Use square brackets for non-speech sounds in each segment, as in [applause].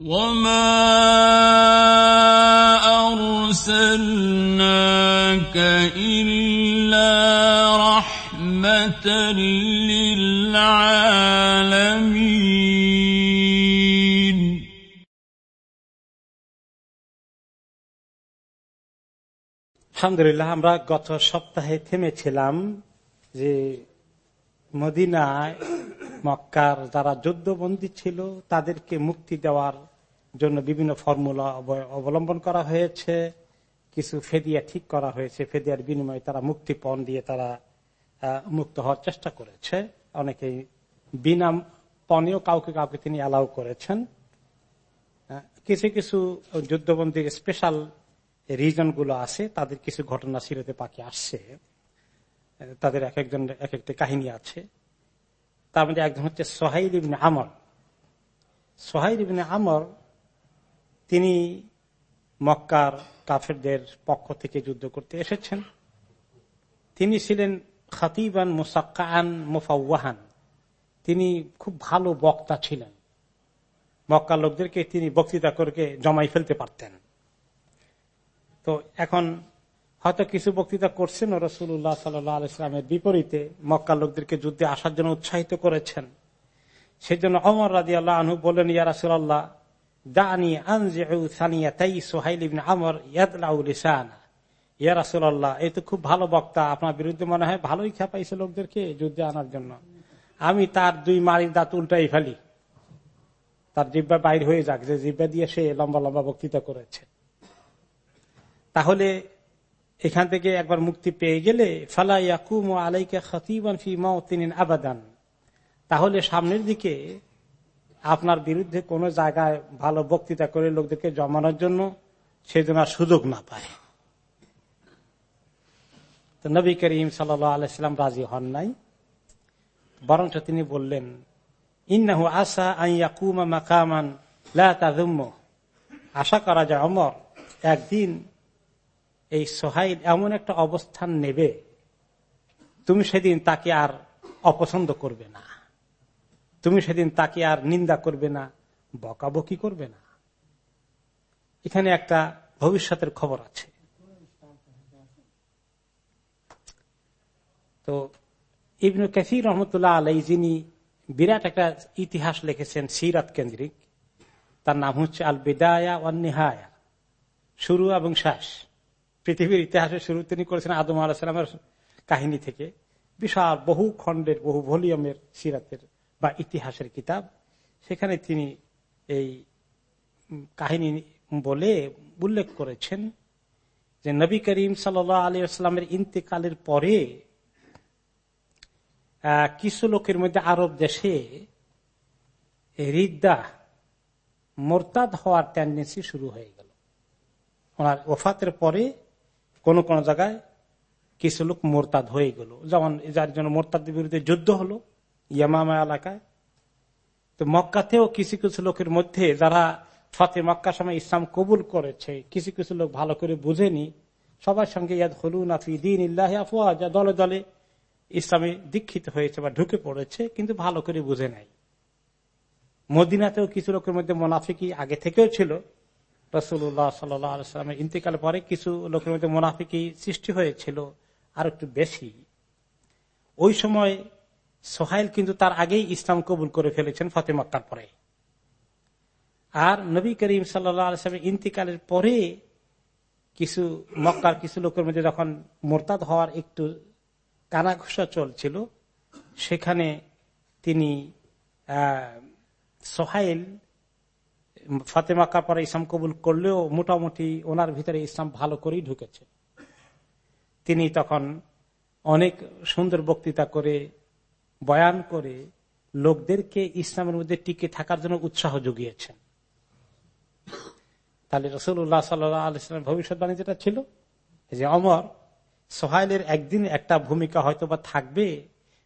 وما أرسلناك إلا رحمة للعالمين আলহামদুলিল্লাহ আমরা গত সপ্তাহে থেমেছিলাম যে মদিনায় মক্কার যারা যুদ্ধবন্দী ছিল, তাদেরকে মুক্তি দেওয়ার জন্য বিভিন্ন ফর্মুলা অব- অবলম্বন করা হয়েছে। কিছু ফেদিয়া ঠিক করা হয়েছে। ফেদিয়ার বিনিময়ে তারা মুক্তিপণ দিয়ে তারা মুক্ত হওয়ার চেষ্টা করেছে। অনেকেই বিনা পণেও কাউকে কাউকে তিনি অ্যালাউ করেছেন। কিছু কিছু যুদ্ধবন্দীর স্পেশাল রিজনগুলো আছে। তাদের কিছু ঘটনা সিরতে পাকে আসছে। তাদের এক একজন, এক একটা কাহিনী আছে। তার মধ্যে একজন হচ্ছে সোহাইল ইবিন আমর। সোহাইল ইবিন আমর, তিনি মক্কার কাফেরদের পক্ষ থেকে যুদ্ধ করতে এসেছেন। তিনি ছিলেন খাতিবান মুসাক্কান মুফাওয়াহান। তিনি খুব ভালো বক্তা ছিলেন। মক্কার লোকদেরকে তিনি বক্তৃতা করে জমাই ফেলতে পারতেন। তো এখন হয়তো কিছু বক্তৃতা করছেন রসুল্লাহ সাল্লামের বিপরীতে মক্কা লোকদেরকে যুদ্ধে আসার জন্য উৎসাহিত করেছেন। সেই জন্য অমর রাজি আল্লাহ আনহু বললেন, ইয়া রাসুল্লাহ দানি আনজিয়া তাই সোহাইল ইবিন আমর ইয়াদুল ইসানা ইয়া রাসুল্লাহ এই তো খুব ভালো বক্তা, আপনার বিরুদ্ধে মনে হয় ভালোই খেপাইছে লোকদেরকে যুদ্ধে আনার জন্য। আমি তার দুই মারির দাঁত উল্টাই ফেলি। তার জিব্বা বাইর হয়ে যাক, যে জিব্বা দিয়ে সে লম্বা লম্বা বক্তৃতা করেছে। তাহলে এখান থেকে একবার মুক্তি পেয়ে গেলে, ফালা ইয়াকুম আলাইকা খতিবান ফি মাউতিন আবাদান। তাহলে সামনের দিকে আপনার বিরুদ্ধে কোন জায়গায় ভালো বক্তৃতা করে লোকদেরকে জমানোর জন্য সে যেন আর সুযোগ না পায়। তো নবী করিম সাল্লাম রাজি হন নাই। বরঞ্চ তিনি বললেন, ইন্নাহু আশা আইয়াকুমা মাকামান আশা করা যায়, অমর, একদিন এই সোহাইল এমন একটা অবস্থান নেবে, তুমি সেদিন তাকে আর অপছন্দ করবে না। তুমি সেদিন তাকে আর নিন্দা করবে না, বকাবকি করবে না। এখানে একটা ভবিষ্যতের খবর আছে। তো ইবনু কাসির রহমতুল্লাহ আলাই যিনি বিরাট একটা ইতিহাস লিখেছেন সিরাত কেন্দ্রিক, তার নাম হচ্ছে আল বেদায়া অন্নিহায়া শুরু এবং শেষ। পৃথিবীর ইতিহাসের শুরু তিনি করেছেন আদম আলাহামের কাহিনী থেকে। বিশাল, বহু খণ্ডের, বহু ভলিউমের সিরাতের বা ইতিহাসের কিতাব। সেখানে তিনি এই কাহিনী বলে উল্লেখ করেছেন যে নবী করিম সাল আলী আসলামের ইন্তেকালের পরে কিছু লোকের মধ্যে আরব দেশে রিদ্দা, মোরতাদ হওয়ার টেন্ডেন্সি শুরু হয়ে গেল। ওনার ওফাতের পরে কোন কোন জায়গায় কিছু লোক মোরতাদ হয়ে গেল। যেমন যার জন্য মোরতাদের বিরুদ্ধে যুদ্ধ হলো ইয়ামামা এলাকায়। তো মক্কাতেও কিছু কিছু লোকের মধ্যে যারা ফতে মক্কার সময় ইসলাম কবুল করেছে, কিছু কিছু লোক ভালো করে বুঝেনি, সবার সঙ্গে ইয়াদ হলু নাফি দিন ইল্লাহ আফওয়া দলে দলে ইসলামে দীক্ষিত হয়েছে বা ঢুকে পড়েছে, কিন্তু ভালো করে বুঝে নাই। মদিনাতেও কিছু লোকের মধ্যে মোনাফিকি আগে থেকেও ছিল। রসুল্লাহ সাল্লামের ইন্তেকালের পরে কিছু লোকের মধ্যে মোনাফিকি সৃষ্টি হয়েছিল আর একটু বেশি। ওই সময় সোহাইল কিন্তু তার আগেই ইসলাম কবুল করে ফেলেছেন ফতে মক্কার পরে। আর নবী করিম সাল্লামের ইন্তিকালের পরে কিছু মক্কার কিছু লোকের মধ্যে যখন মোরতাদ হওয়ার একটু কানাঘোষা চলছিল, সেখানে তিনি সোহাইল ফাতেমাকার পরে ইসলাম কবুল করলেও মোটামুটি ওনার ভিতরে ইসলাম ভালো করেই ঢুকেছে। তিনি তখন অনেক সুন্দর বক্তৃতা করে, বয়ান করে লোকদেরকে ইসলামের মধ্যে টিকে থাকার জন্য উৎসাহ জুগিয়েছেন। তাহলে রসুল্লাহ সাল্লামের ভবিষ্যৎবাণী যেটা ছিল, যে অমর, সোহাইলের একদিন একটা ভূমিকা হয়তো বা থাকবে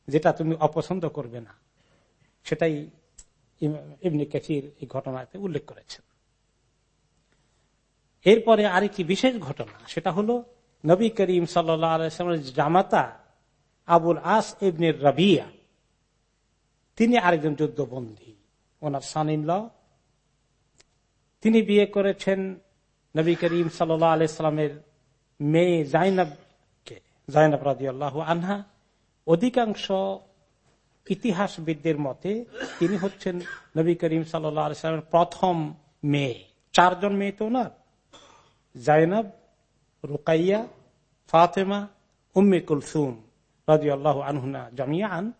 যেটা তুমি অপছন্দ করবে না। সেটাই এমনি কাফির এই ঘটনাতে উল্লেখ করেছেন। এরপরে আরেকটি বিশেষ ঘটনা, সেটা হলো নবী করিম সাল্লামের জামাতা আবুল আস ইবনের রাবিয়া, তিনি আরেকজন যুদ্ধবন্দী। ওনার সান ইন ল তিনি বিয়ে করেছেন নবী করিম সাল্লাহ আলাইস্লামের মেয়ে জাইনাবকে, জাইনাব রাজি আল্লাহ আনহা। অধিকাংশ ইতিহাসবিদদের মতে তিনি হচ্ছেন নবী করিম আলাইস্লামের প্রথম মেয়ে। চারজন মেয়ে তো ওনার। জাইনাব, রুকাইয়া, ফাতেমা, উম্মে কুলসুম রাজি আল্লাহ আনহুনা জামিয়া আন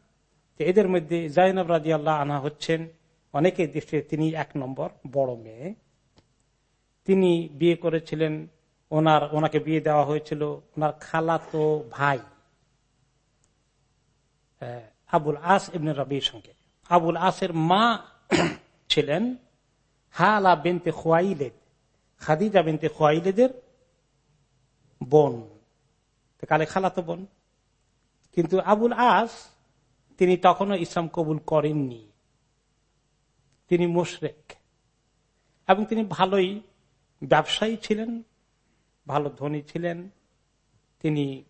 এদের মধ্যে জাইনাব রাজি আল্লাহ আনহা হচ্ছেন অনেকের দৃষ্টিতে তিনি এক নম্বর বড় মেয়ে। তিনি বিয়ে করেছিলেন, ওনার, ওনাকে বিয়ে দেওয়া হয়েছিল ওনার খালাতো ভাই। আবুল আস ইবনে রবির সঙ্গে। আবুল আসের মা [clears throat] ছিলেন হালা বেনতে খোয়াইলেদ, খাদিজা বেনতে খোয়াইলেদের বোন। কালে খালাতো বোন। কিন্তু আবুল আস, তিনি তখনও ইসলাম কবুল করেননি। তিনি মুশরেক। এবং তিনি ভালোই ব্যবসায়ী ছিলেন, ভালো ধনী ছিলেন। তিনি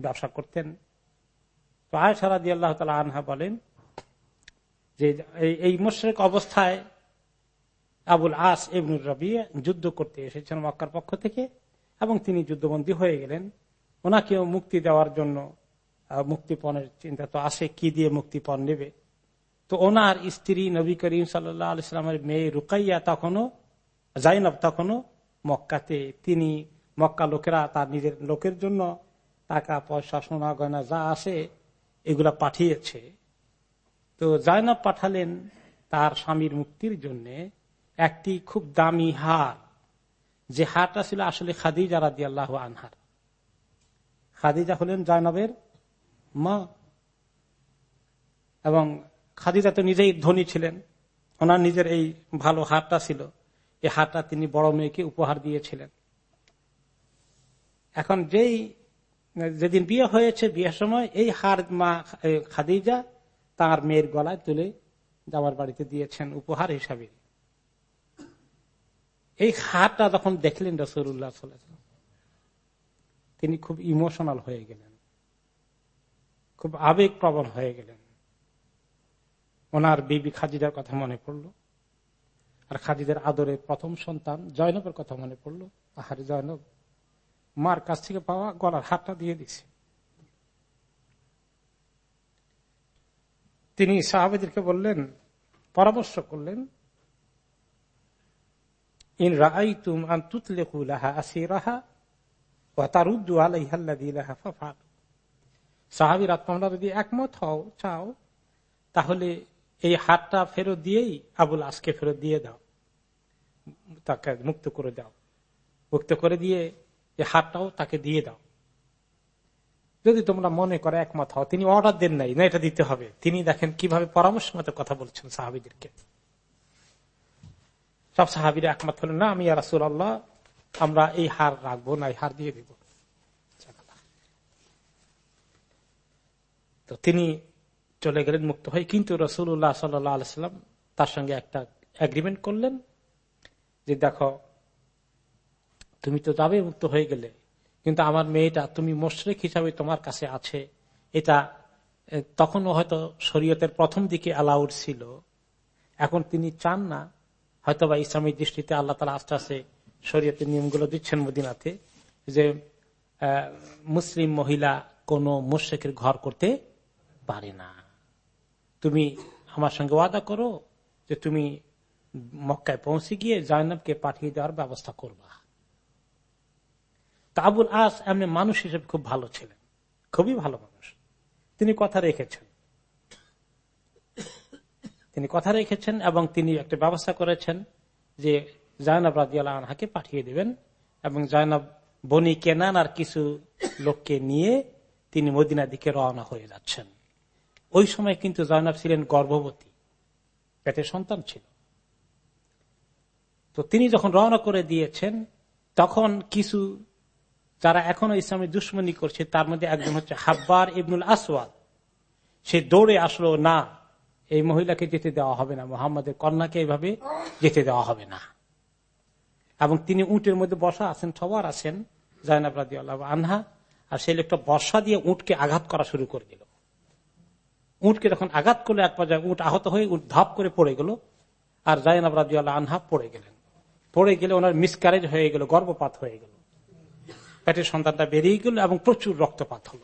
ব্যবসা করতেন। আল্লাহ তালা আনহা বলেন যে এই মুশরেক অবস্থায় আবুল আস এবনুর রবি যুদ্ধ করতে এসেছেন মক্কার পক্ষ থেকে এবং তিনি যুদ্ধবন্দী হয়ে গেলেন। ওনাকেও মুক্তি দেওয়ার জন্য মুক্তিপণের চিন্তা তো আসে, কি দিয়ে মুক্তিপণ নেবে? তো ওনার স্ত্রী নবী করিম আলাইস্লামের মেয়ে রুকাইয়া তখনও, জাইনব তখনও মক্কাতে। তিনি মক্কা লোকেরা, তার নিজের লোকের জন্য টাকা, পয়সা, সোনা, গয়না যা আসে এগুলা পাঠিয়েছে। তো জাইনব পাঠালেন তার স্বামীর মুক্তির জন্য একটি খুব দামি হার। যে হারটা ছিল আসলে খাদিজা রাদি আল্লাহ আনহার। খাদিজা হলেন জাইনবের মা। এবং খাদিজা তো নিজেই ধনী ছিলেন। ওনার নিজের এই ভালো হারটা ছিল। এই হারটা তিনি বড় মেয়েকে উপহার দিয়েছিলেন। এখন যেই যেদিন বিয়ে হয়েছে, বিয়ের সময় এই হার মা খাদিজা তার মেয়ের গলায় তুলে যাওয়ার বাড়িতে দিয়েছেন উপহার হিসাবে। এই হারটা যখন দেখলেন রসুল্লাহ তিনি খুব ইমোশনাল হয়ে গেলেন। খুব আবেগ প্রবল হয়ে গেলেন। ওনার বিবি খাজিদার কথা মনে পড়ল। আর খাদিদের আদরের প্রথম সন্তান জয়নবের কথা মনে পড়ল। আহার জয়নব মার কাছ থেকে পাওয়া গলার হাতটা দিয়ে দিছে তিনি সাহাবেদেরকে বললেন, পরামর্শ করলেন, ইন রাই তুম আন তুতলেহা আসি রাহা ও তার উদ্দু আলাইহাল্লাহা ফাফাল সাহাবিরা যদি একমত হও, চাও, তাহলে এই হাতটা ফেরত দিয়েই আবুল আসকে ফেরত দিয়ে দাও, তাকে মুক্ত করে দাও। মুক্ত করে দিয়ে এই হাতটাও তাকে দিয়ে দাও। যদি তোমরা মনে করে একমত হও, তিনি অর্ডার দেন নাই, না, এটা দিতে হবে। তিনি দেখেন কীভাবে পরামর্শ মতো কথা বলছেন সাহাবিদেরকে। সব সাহাবিরা একমত হলেন, না, আমি রাসুল আল্লাহ আমরা এই হার রাখব না, এই হার দিয়ে দিব। তো তিনি চলে গেলেন মুক্ত হয়ে, কিন্তু রসুল্লাহ সাল্লাম তার সঙ্গে একটা এগ্রিমেন্ট করলেন যে, দেখো তুমি তো যাবে মুক্ত হয়ে গেলে। কিন্তু আমার মেয়েটা তুমি মোশরেক হিসাবে তোমার কাছে আছে। এটা তখনও হয়তো শরীয়তের প্রথম দিকে অ্যালাউড ছিল। এখন তিনি চান না হয়তো বা ইসলামের দৃষ্টিতে আল্লাহ তালা আস্তে আস্তে শরীয়তের নিয়মগুলো দিচ্ছেন মদিনাতে যে মুসলিম মহিলা কোন মুশ্রেকের ঘর করতে পারে না। তুমি আমার সঙ্গে ওয়াদা করো যে তুমি মক্কায় পৌঁছে গিয়ে জয়নবকে পাঠিয়ে দেওয়ার ব্যবস্থা করবা। তাবুল আস এমনি মানুষ হিসেবে খুব ভালো ছিলেন। খুবই ভালো মানুষ। তিনি কথা রেখেছেন। তিনি কথা রেখেছেন এবং তিনি একটা ব্যবস্থা করেছেন যে জয়নব রাজিয়াল আনহাকে পাঠিয়ে দেবেন এবং জয়নব বনি কেনান আর কিছু লোককে নিয়ে তিনি মদিনার দিকে রওনা হয়ে যাচ্ছেন। ওই সময় কিন্তু জয়নাব ছিলেন গর্ভবতী, পেটে সন্তান ছিল। তো তিনি যখন রওনা করে দিয়েছেন, তখন কিছু যারা এখনও ইসলামের দুশ্মনী করছে, তার মধ্যে একজন হচ্ছে হাব্বার ইবনুল আসওয়াদ। সে দৌড়ে আসলো, না, এই মহিলাকে যেতে দেওয়া হবে না, মোহাম্মদের কন্যাকে এইভাবে যেতে দেওয়া হবে না। এবং তিনি উঁটের মধ্যে বসা আছেন, সবার আছেন, জায়নাব রাজি আল্লাহ আনহা, আর সেই লোকটা বর্ষা দিয়ে উঁটকে আঘাত করা শুরু করে দিল। উঁটকে যখন আঘাত করল, এক পর্যায়ে উঁট আহত হয়ে উঠ ধাপ করে পড়ে গেল, আর জাইনাব রাজি আল্লাহ আনহা পড়ে গেলেন। পড়ে গেলে ওনার মিসকারেজ হয়ে গেল, গর্ভপাত হয়ে গেল। পেটের সন্তানটা বেরিয়ে গেল এবং প্রচুর রক্তপাত হল।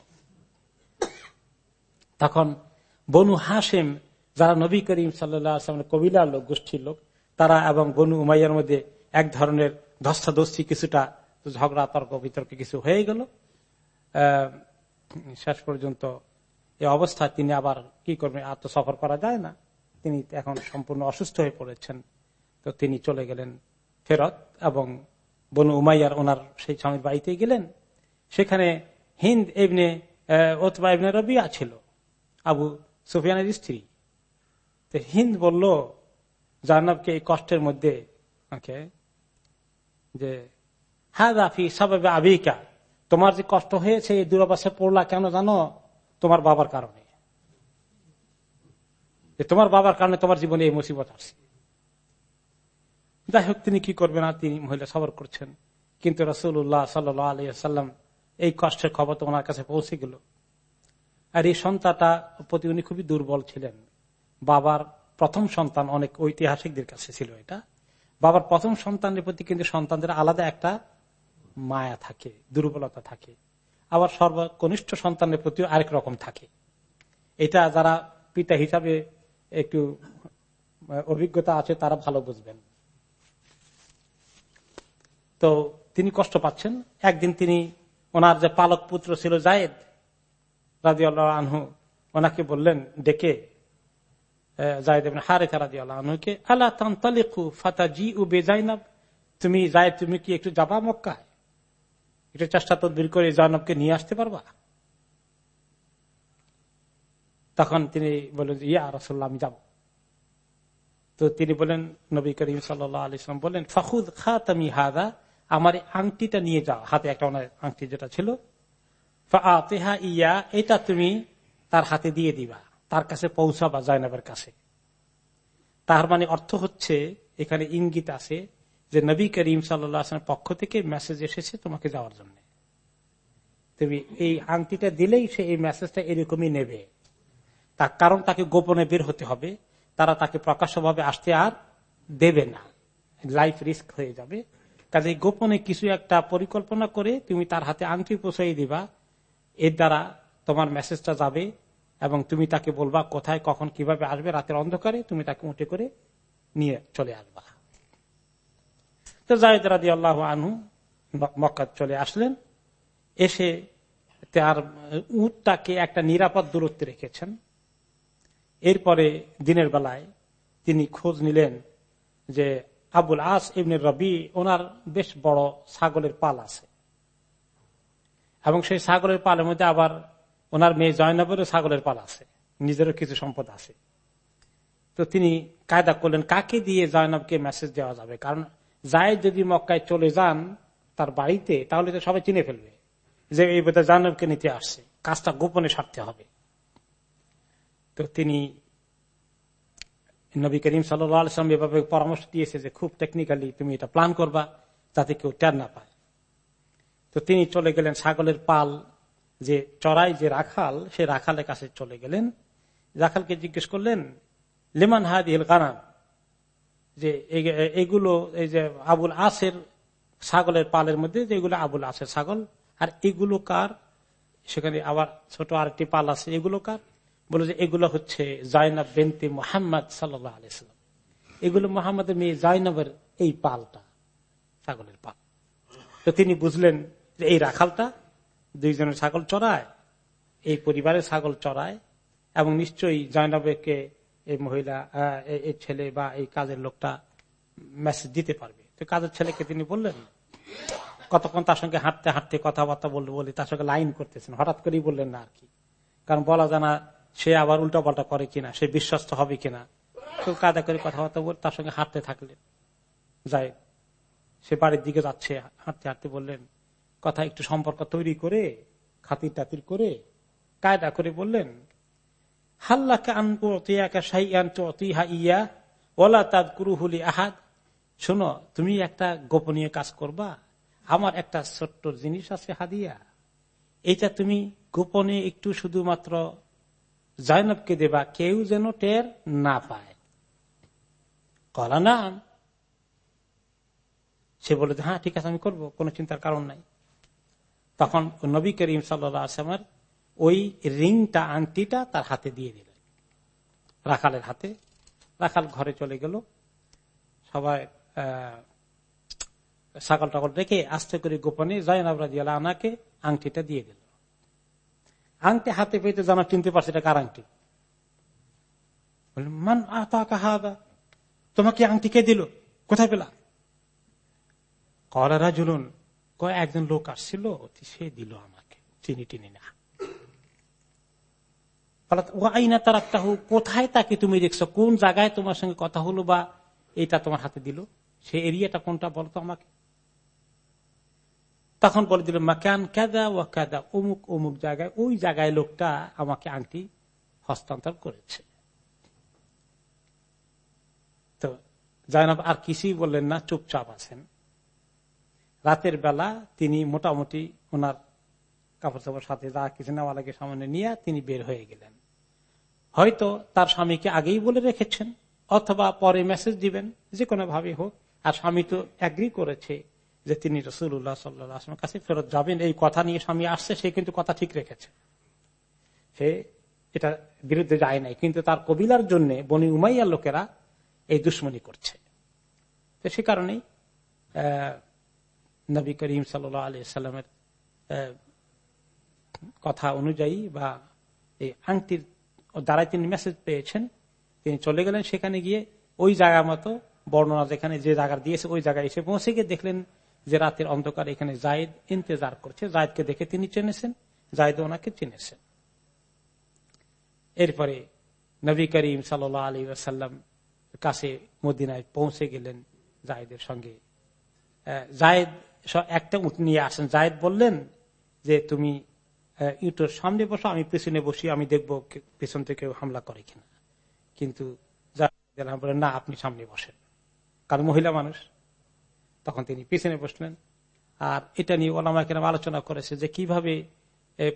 তখন বনু হাসেম যারা নবী করিম সাল্লামের কবিলার লোক, গোষ্ঠীর লোক, তারা এবং বনু উমাইয়ার মধ্যে এক ধরনের ধস্তাধস্তি কিছুটা, ঝগড়া, তর্ক, বিতর্ক কিছু হয়ে গেল। শেষ পর্যন্ত এই অবস্থায় তিনি আবার কি করবেন? আর তো সফর করা যায় না। তিনি এখন সম্পূর্ণ অসুস্থ হয়ে পড়েছেন। তো তিনি চলে গেলেন ফেরত এবং বনু উমাইয়ার ওনার সেই স্বামীর বাড়িতে গেলেন। সেখানে হিন্দ এমনি ওতবা এমনি রবিয়া ছিল, আবু সুফিয়ানের স্ত্রী। তো হিন্দ বলল জাহ্নবকে এই কষ্টের মধ্যে যে হ্যাঁ রাফি সবাই আবিকা তোমার যে কষ্ট হয়েছে, এই দুরাবাসে পড়লা কেন জানো? তোমার বাবার কারণে। তোমার বাবার কারণে তোমার জীবনে এই মুসিবত আসছে। যাই হোক, তিনি কি করবেন? না তিনি মহিলা সবর করছেন। কিন্তু রসুল্লাহ সাল্লাম এই কষ্টের খবর তো ওনার কাছে পৌঁছে গেল। আর এই সন্তানটা প্রতি উনি খুবই দুর্বল ছিলেন। বাবার প্রথম সন্তান অনেক ঐতিহাসিকদের কাছে ছিল এটা। বাবার প্রথম সন্তানের প্রতি কিন্তু সন্তানদের আলাদা একটা মায়া থাকে, দুর্বলতা থাকে। আবার সর্বকনিষ্ঠ সন্তানের প্রতিও আরেক রকম থাকে। এটা যারা পিতা হিসাবে একটু অভিজ্ঞতা আছে, তারা ভালো বুঝবেন। তো তিনি কষ্ট পাচ্ছেন। একদিন তিনি ওনার যে পালক পুত্র ছিল জায়েদ রাজি আনহু, ওনাকে বললেন, ডেকে তুমি তুমি তখন তিনি বললেন, ইয়া আমি যাব। তো তিনি বলেন নবী করিম সাল্লাম বললেন, ফখুদ খাতামি হাদা আমার আংটিটা নিয়ে যাও। হাতে একটা আংটি যেটা ছিল। ইয়া, এটা তুমি তার হাতে দিয়ে দিবা। তার কাছে পৌঁছাবা জয়নবের কাছে। তার মানে অর্থ হচ্ছে, এখানে ইঙ্গিত আছে যে নবী করিম সাল্লামের পক্ষ থেকে মেসেজ এসেছে তোমাকে যাওয়ার জন্য। তুমি এই আংটিটা দিলেই সে এই মেসেজটা এরকমই নেবে। তার কারণ তাকে গোপনে বের হতে হবে। তারা তাকে প্রকাশ্যভাবে আসতে আর দেবে না। লাইফ রিস্ক হয়ে যাবে। কাজে গোপনে কিছু একটা পরিকল্পনা করে তুমি তার হাতে আংটি পৌঁছাই দিবা। এর দ্বারা তোমার মেসেজটা যাবে এবং তুমি তাকে বলবা কোথায়, কখন, কীভাবে আসবে, রাতের অন্ধকারে তুমি তাকে উঠে করে নিয়ে চলে আসবা। তো জায়দ রাজি আল্লাহ আনহু মক্কা চলে আসলেন। এসে তার উটটাকে একটা নিরাপদ দূরত্বে রেখেছেন। এরপরে দিনের বেলায় তিনি খোঁজ নিলেন যে আবুল আস ইবনে রবি, ওনার বেশ বড় ছাগলের পাল আছে। এবং সেই ছাগলের পালের মধ্যে আবার ওনার মেয়ে জয়নবেরও ছাগলের পাল আছে। নিজেরও কিছু সম্পদ আছে। তো তিনি কায়দা করলেন, কাকে দিয়ে জয়নবকে মেসেজ দেওয়া যাবে? কারণ যায় যদি মক্কায় চলে যান তার বাড়িতে, তাহলে তো সবাই চিনে ফেলবে যে এই বোধহয় জয়নবকে নিতে আসছে। কাজটা গোপনে সারতে হবে। তো তিনি নবী করিম সাল্লাম এভাবে পরামর্শ দিয়েছে যে খুব টেকনিক্যালি তুমি এটা প্ল্যান করবা যাতে কেউ টের না পায়। তো তিনি চলে গেলেন ছাগলের পাল, যে চড়াই যে রাখাল সে রাখালের কাছে চলে গেলেন। রাখালকে জিজ্ঞেস করলেন, লেমান হাদ ইল কানাম যে, এগুলো, এই যে আবুল আসের ছাগলের পালের মধ্যে যেগুলো আবুল আসের ছাগল আর এগুলো কার? সেখানে আবার ছোট আরেকটি পাল আছে, এগুলো কার? বলে যে এগুলো হচ্ছে জাইনাব বেন্তি মোহাম্মদ সাল্লাহ আলাইসালাম এগুলো মোহাম্মদের মেয়ে জাইনবের এই পালটা, ছাগলের পাল। তো তিনি বুঝলেন যে এই রাখালটা দুইজনের ছাগল চড়ায়, এই পরিবারের ছাগল চড়ায়, এবং নিশ্চয়ই জয়নবকে এই মহিলা এই ছেলে বা এই কাজের লোকটা মেসেজ দিতে পারবে। তো কাজের ছেলেকে তিনি বললেন, কতক্ষণ তার সঙ্গে হাঁটতে হাঁটতে কথাবার্তা বলব বলে তার সঙ্গে লাইন করতেছেন। হঠাৎ করেই বললেন না আর কি। কারণ বলা জানা সে আবার উল্টা পাল্টা করে কিনা, সে বিশ্বস্ত হবে কিনা? তো কাদা করে কথাবার্তা বলে তার সঙ্গে হাঁটতে থাকলেন যাই সে বাড়ির দিকে যাচ্ছে, হাঁটতে হাঁটতে বললেন, কথা একটু সম্পর্ক তৈরি করে, খাতির টাতির করে, কায়দা করে বললেন, হাল্লাকে তাদ কুরুহুলি আহাদ শোনো, তুমি একটা গোপনীয় কাজ করবা। আমার একটা ছোট্ট জিনিস আছে হাদিয়া। এটা তুমি গোপনে একটু শুধুমাত্র জয়নবকে দেবা কেউ যেন টের না পায় কলা নাম সে বলে হ্যাঁ ঠিক আছে, আমি করব, কোনো চিন্তার কারণ নাই. তখন নবী করিম সাল্লামের ওই রিংটা আংটিটা তার হাতে দিয়ে দিলেন। রাখালের হাতে। রাখাল ঘরে চলে গেল। সবাই ছাগল টাগল রেখে আস্তে করে গোপনে জয়নাব রাজিয়াল আনাকে আংটিটা দিয়ে দিল। আংটি হাতে পেতে জানা চিনতে পারছে, এটা কার আংটি? মান আতা তোমাকে আংটি কে দিল? কোথায় পেলা? কলারা জুলুন একজন লোক আসছিল সে দিল আমাকে, চিনি টিনি না। আইনা তার একটা কোথায় তাকে তুমি দেখছ? কোন জায়গায় তোমার সঙ্গে কথা হলো বা এটা তোমার হাতে দিল? সে এরিয়াটা কোনটা বলতো আমাকে? তখন বলে দিল, মাকান কাদা ও কাদা অমুক অমুক জায়গায়, ওই জায়গায় লোকটা আমাকে আংটি হস্তান্তর করেছে। তো জায়নাব আর কিছুই বললেন না, চুপচাপ আছেন। রাতের বেলা তিনি মোটামুটি ওনার কাপড় চাপড় সাথে যা কিছু নেওয়া লাগে সামনে নিয়ে তিনি বের হয়ে গেলেন। হয়তো তার স্বামীকে আগেই বলে রেখেছেন, অথবা পরে মেসেজ দিবেন যে কোনো ভাবে হোক। আর স্বামী তো অ্যাগ্রি করেছে যে তিনি রসুল্লাহ সাল্লামের কাছে ফেরত যাবেন, এই কথা নিয়ে স্বামী আসছে, সে কিন্তু কথা ঠিক রেখেছে। সে এটা বিরুদ্ধে যায় নাই, কিন্তু তার কবিলার জন্য বনি উমাইয়ার লোকেরা এই দুশ্মনী করছে। তো সে কারণেই নবী করিম সাল্লাহ আলি সাল্লামের কথা অনুযায়ী বা এই আংটির দ্বারাই তিনি মেসেজ পেয়েছেন, তিনি চলে গেলেন সেখানে গিয়ে ওই জায়গা মতো বর্ণনা যেখানে যে জায়গা দিয়েছে, ওই জায়গায় এসে পৌঁছে গিয়ে দেখলেন যে রাতের অন্ধকার এখানে জায়দ ইন্তজার করছে। জায়দকে দেখে তিনি চেনেছেন জায়দ ওনাকে চিনেছেন। এরপরে নবী করিম সাল আলী আসাল্লাম কাছে মদিনায় পৌঁছে গেলেন জায়দের সঙ্গে। জায়দ একটা উঠ নিয়ে আসেন। জায়দ বললেন যে, তুমি ইউটোর সামনে বসো, আমি পেছনে বসি, আমি দেখব পেছন থেকে হামলা করে কিনা। কিন্তু না, আপনি সামনে বসেন। কারণ মহিলা মানুষ। তখন তিনি পিছনে বসলেন। আর এটা নিয়ে ওলামা আলোচনা করেছে যে কীভাবে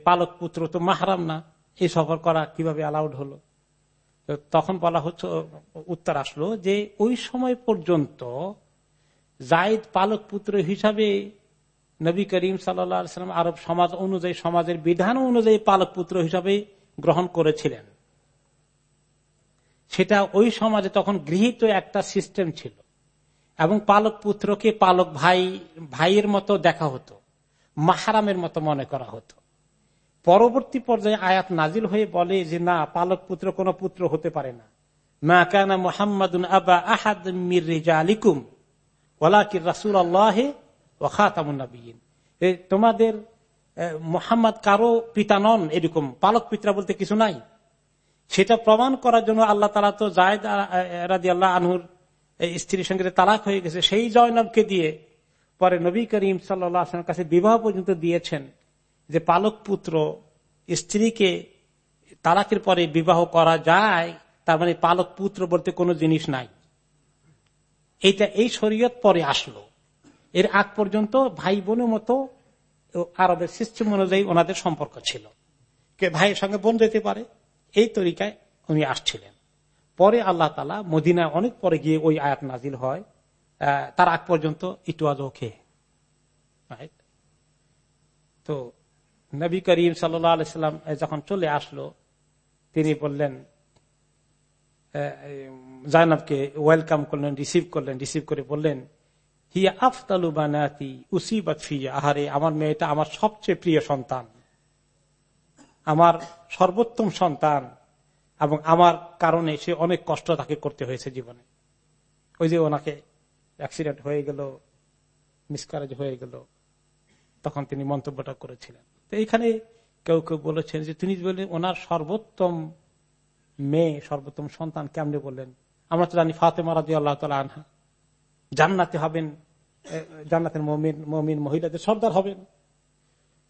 পালক পুত্র তো মাহারাম না, এই সফর করা কীভাবে অ্যালাউড হলো। তখন বলা হচ্ছে, উত্তর আসলো যে ওই সময় পর্যন্ত জায়দ পালক পুত্র হিসাবে নবী করিম সাল্লাম আরব সমাজ অনুযায়ী, সমাজের বিধান অনুযায়ী পালক পুত্র হিসাবে গ্রহণ করেছিলেন। সেটা ওই সমাজে তখন গৃহীত একটা সিস্টেম ছিল। এবং পালক পুত্রকে পালক ভাই, ভাইয়ের মতো দেখা হতো। মাহারামের মতো মনে করা হতো। পরবর্তী পর্যায়ে আয়াত নাজিল হয়ে বলে যে, না, পালক পুত্র কোন পুত্র হতে পারে না। মা কানা মোহাম্মদ আবা আহাদ মির রেজা আলিকুম ওলাকির রাসুল আল্লাহ ও খাতামুন্নবীন তোমাদের মোহাম্মদ কারও পিতা নন এরকম, পালক পিতা বলতে কিছু নাই। সেটা প্রমাণ করার জন্য আল্লাহ তালা তো জায়দ রাজি আল্লাহ আনহুর স্ত্রীর সঙ্গে তালাক হয়ে গেছে। সেই জয়নবকে দিয়ে পরে নবী করিম সাল্লামের কাছে বিবাহ পর্যন্ত দিয়েছেন যে পালক পুত্র স্ত্রীকে তালাকের পরে বিবাহ করা যায়, তার মানে পালক পুত্র বলতে কোনো জিনিস নাই। এইটা এই শরীয়ত পরে আসলো। এর আগ পর্যন্ত ভাই বোনের মতো আরবের সিস্টেম অনুযায়ী ওনাদের সম্পর্ক ছিল। কে ভাইয়ের সঙ্গে বোন যেতে পারে, এই তরিকায় উনি আসছিলেন। পরে আল্লাহ তালা মদিনায় অনেক পরে গিয়ে ওই আয়াত নাজিল হয় তার আগ পর্যন্ত ইট ওয়াজ ওকে। তো নবী করিম সাল্লাম যখন চলে আসলো, তিনি বললেন জায়নাবকে ওয়েলকাম করলেন, রিসিভ করলেন, রিসিভ করে বললেন, হিয়া আফতালু বানাতি উসিবাত ফিয়া আহারে, আমার মেয়েটা আমার সবচেয়ে প্রিয় সন্তান। আমার সর্বোত্তম সন্তান। এবং আমার কারণে সে অনেক কষ্ট তাকে করতে হয়েছে জীবনে। ওই যে ওনাকে অ্যাক্সিডেন্ট হয়ে গেল মিসকারেজ হয়ে গেল, তখন তিনি মন্তব্যটা করেছিলেন। তো এইখানে কেউ কেউ বলেছেন যে, তিনি বললেন ওনার সর্বোত্তম মেয়ে, সর্বোত্তম সন্তান কেমনে বললেন? আমরা তো জানি ফাতেমা রাজি আল্লাহ তালা আনহা। জান্নাতে হবেন জান্নাতের মমিন মমিন মহিলাদের সর্দার হবেন।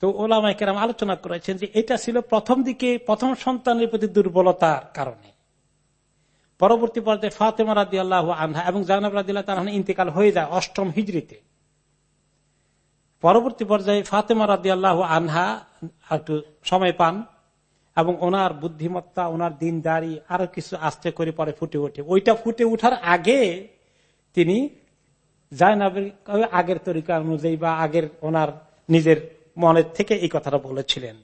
তো ওলামাই কেরাম আলোচনা করেছেন যে এটা ছিল প্রথম দিকে, প্রথম সন্তানের প্রতি দুর্বলতার কারণে। পরবর্তী পর্যায়ে ফাতেমা রাদি আল্লাহ আনহা এবং তার ইন্তেকাল হয়ে যায় অষ্টম হিজড়িতে। পরবর্তী পর্যায়ে ফাতেমা রাদি আল্লাহ আনহা একটু সময় পান এবং ওনার বুদ্ধিমত্তা, ওনার দিনদারি আরও কিছু আস্তে করে পরে ফুটে ওঠে। ওইটা ফুটে উঠার আগে তিনি জায়নাবের আগের তরিকা অনুযায়ী বা আগের ওনার নিজের মনের থেকে এই কথাটা বলেছিলেন।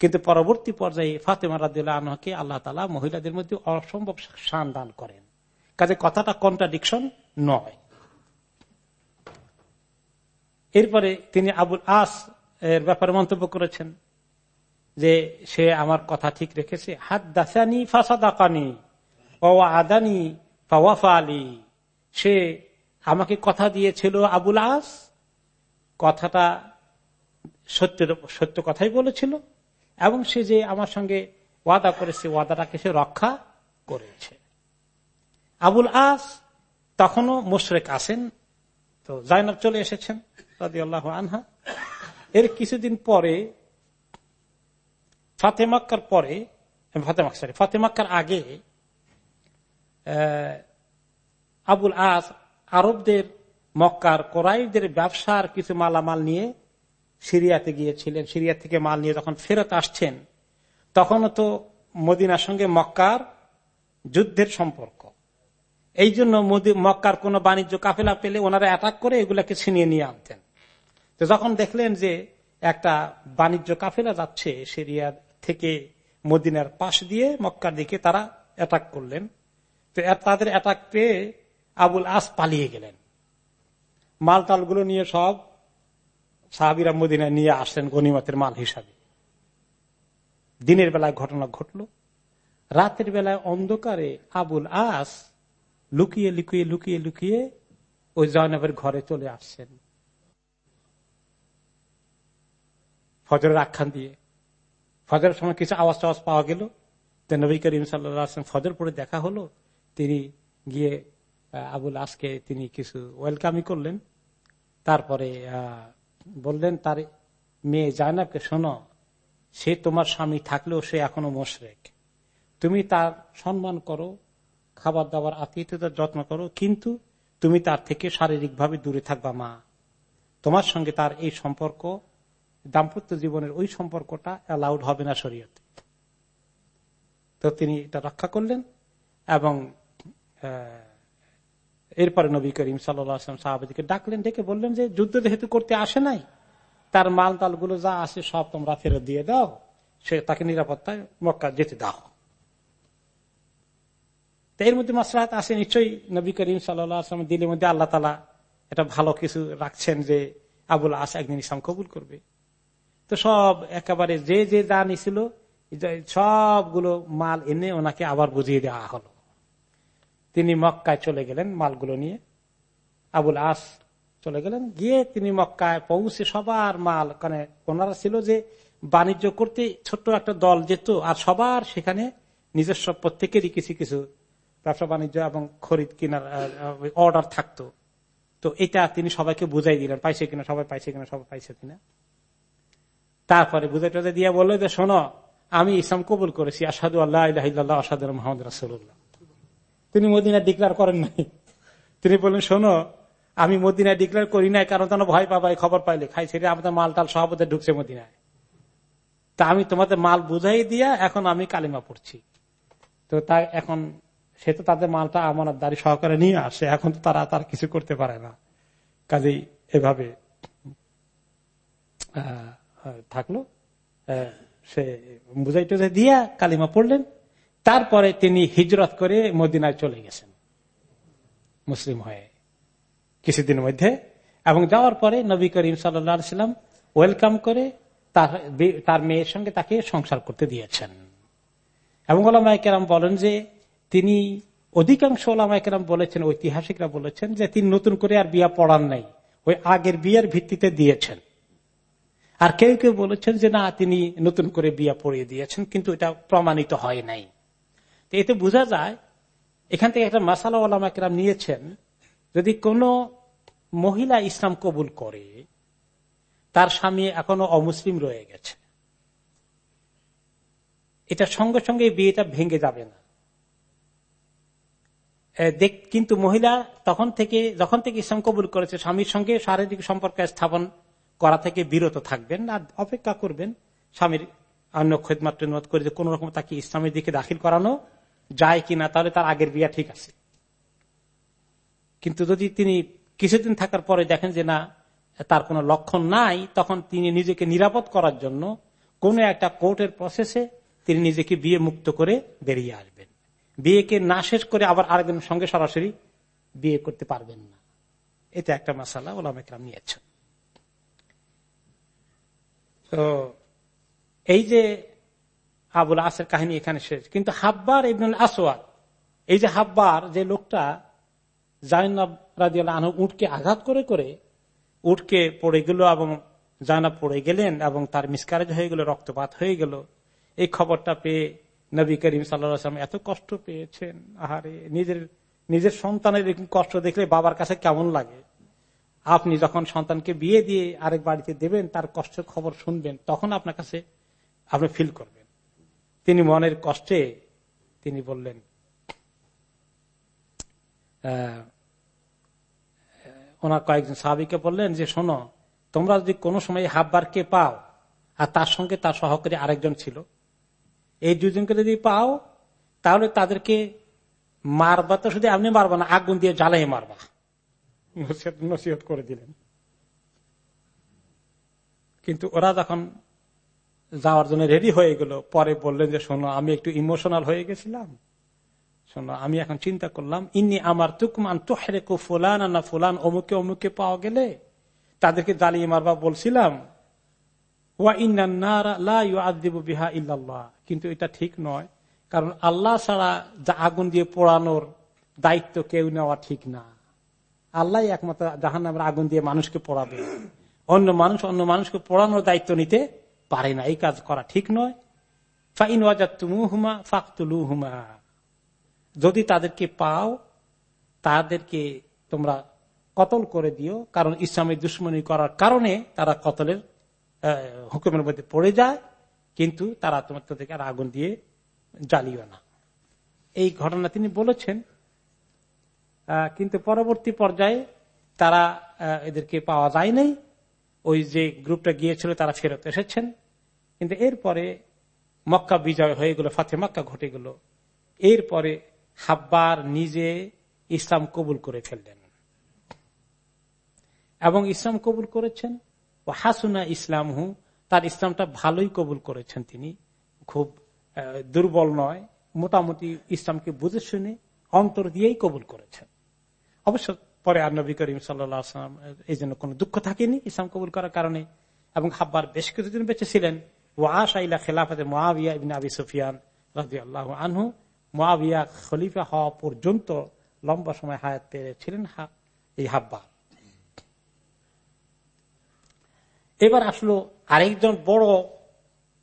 কিন্তু পরবর্তী পর্যায়ে ফাতেমা রাদিল্লাহ আনহাকে আল্লাহ তালা মহিলাদের মধ্যে অসম্ভব সান দান করেন। কাজে কথাটা কন্ট্রাডিকশন নয়। এরপরে তিনি আবুল আস এর ব্যাপারে মন্তব্য করেছেন যে, সে আমার কথা ঠিক রেখেছে। হাত দাসানি ফাসাদাকানি ও আদানি আলী। সে আমাকে কথা দিয়েছিল আবুল আস। কথাটা সত্য সত্য কথাই বলেছিল, এবং সে যে আমার সঙ্গে ওয়াদা করেছে, ওয়াদাটাকে সে রক্ষা করেছে। আবুল আস তখনও মুশরেক আসেন তো জাইনাব চলে এসেছেন, রাদিয়াল্লাহ আনহা। এর কিছুদিন পরে ফাতেমাক্কার পরে ফাতেমাক সরি ফাতেমাক্কার আগে আবুল আস আরবদের, মক্কার কোরাইদের ব্যবসার কিছু মালামাল নিয়ে সিরিয়াতে গিয়েছিলেন, সিরিয়া থেকে মাল নিয়ে যখন ফেরত আসছেন, তখনও তো মদিনার সঙ্গে মক্কার যুদ্ধের সম্পর্ক। এই জন্য মক্কার কোন বাণিজ্য কাফেলা পেলে ওনারা অ্যাটাক করে এগুলাকে ছিনিয়ে নিয়ে আনতেন। তো যখন দেখলেন যে একটা বাণিজ্য কাফেলা যাচ্ছে সিরিয়া থেকে মদিনার পাশ দিয়ে মক্কার দিকে তারা অ্যাটাক করলেন, তো তাদের অ্যাটাক পেয়ে আবুল আস পালিয়ে গেলেন। মাল টালগুলো নিয়ে সব সাহাবিরা মদিনা নিয়ে আসলেন গনিমতের মাল হিসাবে। দিনের বেলায় ঘটনা ঘটল। রাতের বেলায় অন্ধকারে আবুল আস লুকিয়ে লুকিয়ে লুকিয়ে লুকিয়ে ওই জয়নবের ঘরে চলে আসছেন। ফজরের আখ্যান দিয়ে। ফজরের সময় কিছু আওয়াজ টাওয়াজ পাওয়া গেল। নবী করিম সাল্লাম ফজর পরে দেখা হলো। তিনি গিয়ে আবুল আসকে তিনি কিছু ওয়েলকামই করলেন। তারপরে বললেন, তার মেয়ে জায়নাবকে শোনো, সে তোমার স্বামী থাকলেও সে এখনও মোশরেক। তুমি তার সম্মান করো খাবার দাবার আত্মীয়তার যত্ন করো, কিন্তু তুমি তার থেকে শারীরিকভাবে দূরে থাকবা মা। তোমার সঙ্গে তার এই সম্পর্ক, দাম্পত্য জীবনের ওই সম্পর্কটা অ্যালাউড হবে না শরীয়তে। তো তিনি এটা রক্ষা করলেন এবং এরপরে নবী করিম সাল্লাম সাহাবাদিকে ডাকলেন, ডেকে বললেন যে, যুদ্ধ যেহেতু করতে আসে নাই, তার মাল তালগুলো যা আছে সব তোমরা ফেরত দিয়ে দাও, সে তাকে নিরাপত্তায় মক্কা যেতে দাও। এর মধ্যে মাসরাত আছে নিশ্চয়ই নবী করিম সাল্লাম দিলের মধ্যে আল্লাহ তালা এটা ভালো কিছু রাখছেন যে, আবুল আস একদিন ইসলাম কবুল করবে। তো সব একেবারে যে যে যা নিছিল, সবগুলো মাল এনে ওনাকে আবার বুঝিয়ে দেওয়া হলো। তিনি মক্কায় চলে গেলেন মালগুলো নিয়ে। আবুল আস চলে গেলেন। গিয়ে তিনি মক্কায় পৌঁছে সবার মাল মানে ওনারা ছিল যে বাণিজ্য করতে ছোট্ট একটা দল যেত আর সবার সেখানে নিজস্ব প্রত্যেকেরই কিছু কিছু ব্যবসা বাণিজ্য এবং খরিদ কিনার অর্ডার থাকতো। তো এটা তিনি সবাইকে বুঝাই দিলেন, পাইছে কিনা, সবাই পাইছে কিনা, সবাই পাইছে কিনা। তারপরে বুঝাই টুঝাই দিয়ে বলল যে, শোনো, আমি ইসলাম কবুল করেছি। আসাদু আল্লাহ আসাদ মোহাম্মদ রাসুল্লাহ তিনি মদিনা ডিক্লার করেন নাই। তিনি বললেন, শোনো, আমি মদিনায় ডিক্লেয়ার করি নাই, কারণ তোমার ভয় পাবাই খবর পাইলে। খাই ছেড়ে আমাদের মাল টাল সভাপতি ঢুকছে মদিনায়। তা আমি তোমাদের মাল বুঝাই দিয়া এখন আমি কালিমা পড়ছি। তো তা এখন, সে তো তাদের মালটা আমার দাড়ি সহকারে নিয়ে আসে, এখন তো তারা তার কিছু করতে পারে না। কাজেই এভাবে থাকল। সে বুঝাই টুজাই দিয়া কালিমা পড়লেন। তারপরে তিনি হিজরত করে মদিনায় চলে গেছেন। মুসলিম হয়ে কিছুদিনের মধ্যে। এবং যাওয়ার পরে নবী করিম সাল্লাম ওয়েলকাম করে তার মেয়ের সঙ্গে তাকে সংসার করতে দিয়েছেন। এবং ওলামাইকেরাম বলেন যে, তিনি অধিকাংশ ওলামাইকেরাম বলেছেন, ঐতিহাসিকরা বলেছেন যে, তিনি নতুন করে আর বিয়া পড়ান নাই। ওই আগের বিয়ের ভিত্তিতে দিয়েছেন। আর কেউ কেউ বলেছেন যে, না, তিনি নতুন করে বিয়া পড়িয়ে দিয়েছেন, কিন্তু এটা প্রমাণিত হয় নাই। এতে বোঝা যায়, এখান থেকে একটা মাসালা ওলামাকেরাম নিয়েছেন, যদি কোন মহিলা ইসলাম কবুল করে, তার স্বামী এখনও অমুসলিম রয়ে গেছে। এটা সঙ্গে সঙ্গে বিয়েটা ভেঙে যাবে না। কিন্তু মহিলা তখন থেকে, যখন থেকে ইসলাম কবুল করেছে, স্বামীর সঙ্গে শারীরিক সম্পর্ক স্থাপন করা থেকে বিরত থাকবেন আর অপেক্ষা করবেন স্বামীর অন্য খেদমাত্র করে কোন রকম তাকে ইসলামের দিকে দাখিল করানো যায় কিনা, তাহলে তার আগের বিয়া ঠিক আছে। কিন্তু যদি তিনি কিছুদিন থাকার পরে দেখেন যে না, তার কোনো লক্ষণ নাই, তখন তিনি নিজেকে নিরাপদ করার জন্য কোন একটা কোর্টের প্রসেসে তিনি নিজেকে বিয়ে মুক্ত করে বেরিয়ে আসবেন। বিয়েকে না শেষ করে আবার আরেকজনের সঙ্গে সরাসরি বিয়ে করতে পারবেন না। এটা একটা মশালা ওলামেকরাম নিয়েছেন। তো এই যে আবুল আসের কাহিনী এখানে শেষ। কিন্তু হাব্বার ইবনুল আসওয়াদ, এই যে হাব্বার, যে লোকটা জাইনাব রাজিয়াল আনহু উঠকে আঘাত করে করে উঠকে পড়ে গেল এবং জায়নাব পড়ে গেলেন এবং তার মিসকারেজ হয়ে গেল, রক্তপাত হয়ে গেল। এই খবরটা পেয়ে নবী করিম সাল্লাম এত কষ্ট পেয়েছেন। আহারে, নিজের নিজের সন্তানের কষ্ট দেখলে বাবার কাছে কেমন লাগে? আপনি যখন সন্তানকে বিয়ে দিয়ে আরেক বাড়িতে দেবেন, তার কষ্টের খবর শুনবেন, তখন আপনার কাছে আপনি ফিল করবেন। তিনি মনের কষ্টে তিনি বললেন ওনার কয়েকজন সাহাবিকে বললেন যে, শোনো, তোমরা যদি কোনো সময় হাববারকে পাও, আর তার সঙ্গে তার সহকারী আরেকজন ছিল, এই দুজনকে যদি পাও, তাহলে তাদেরকে মারবা তো শুধু আপনি মারবা না, আগুন দিয়ে জ্বালাই মারবা। নসিহত করে দিলেন। কিন্তু ওরা যখন যাওয়ার জন্য রেডি হয়ে গেল। পরে বললেন যে, শোনো, আমি একটু ইমোশনাল হয়ে গেছিলাম। শোনো, আমি এখন চিন্তা করলাম ইনি আমার তুকমান তো হেরেকো ফুলান না ফুলান, অমুকে অমুকে পাওয়া গেলে তাদেরকে জ্বালিয়ে মারবা বলছিলাম। কিন্তু এটা ঠিক নয়, কারণ আল্লাহ ছাড়া যা আগুন দিয়ে পোড়ানোর দায়িত্ব কেউ নেওয়া ঠিক না। আল্লাহ একমাত্র জাহান আগুন দিয়ে মানুষকে পড়াবে। অন্য মানুষ, অন্য মানুষকে পড়ানোর দায়িত্ব নিতে পারে না, এই কাজ করা ঠিক নয়। ফাইন যদি তাদেরকে পাও, তাদেরকে তোমরা কতল করে দিও, কারণ ইসলামের দুশ্মনী করার কারণে তারা কতলের হুকুমের মধ্যে পড়ে যায়, কিন্তু তারা তোমার থেকে আর আগুন দিয়ে জ্বালিও না। এই ঘটনা তিনি বলেছেন। কিন্তু পরবর্তী পর্যায়ে তারা এদেরকে পাওয়া যায় নাই। ওই যে গ্রুপটা গিয়েছিল তারা ফেরত এসেছেন। কিন্তু এরপরে মক্কা বিজয় হয়ে গেল, ফাতে মক্কা ঘটে গেল। এরপরে হাব্বার নিজে ইসলাম কবুল করে ফেললেন। এবং ইসলাম কবুল করেছেন, ও হাসুনা ইসলাম হু তার ইসলামটা ভালোই কবুল করেছেন তিনি। খুব দুর্বল নয়, মোটামুটি ইসলামকে বুঝে শুনে অন্তর দিয়েই কবুল করেছেন। অবশ্য পরে আর নবী করিম সাল্লাম এই জন্য কোন দুঃখ থাকেনি ইসলাম কবুল করার কারণে। এবং হাব্বার বেশ কিছুদিন বেঁচে ছিলেন। ও আশাইলা খেলাফতে মহাবিয়া ইবিন আবি সুফিয়ান রাজি আল্লাহ আনহু। মহাবিয়া খলিফা হওয়া পর্যন্ত লম্বা সময় হায়াত পেয়েছিলেন এই হাব্বা এবার আসলো আরেকজন বড়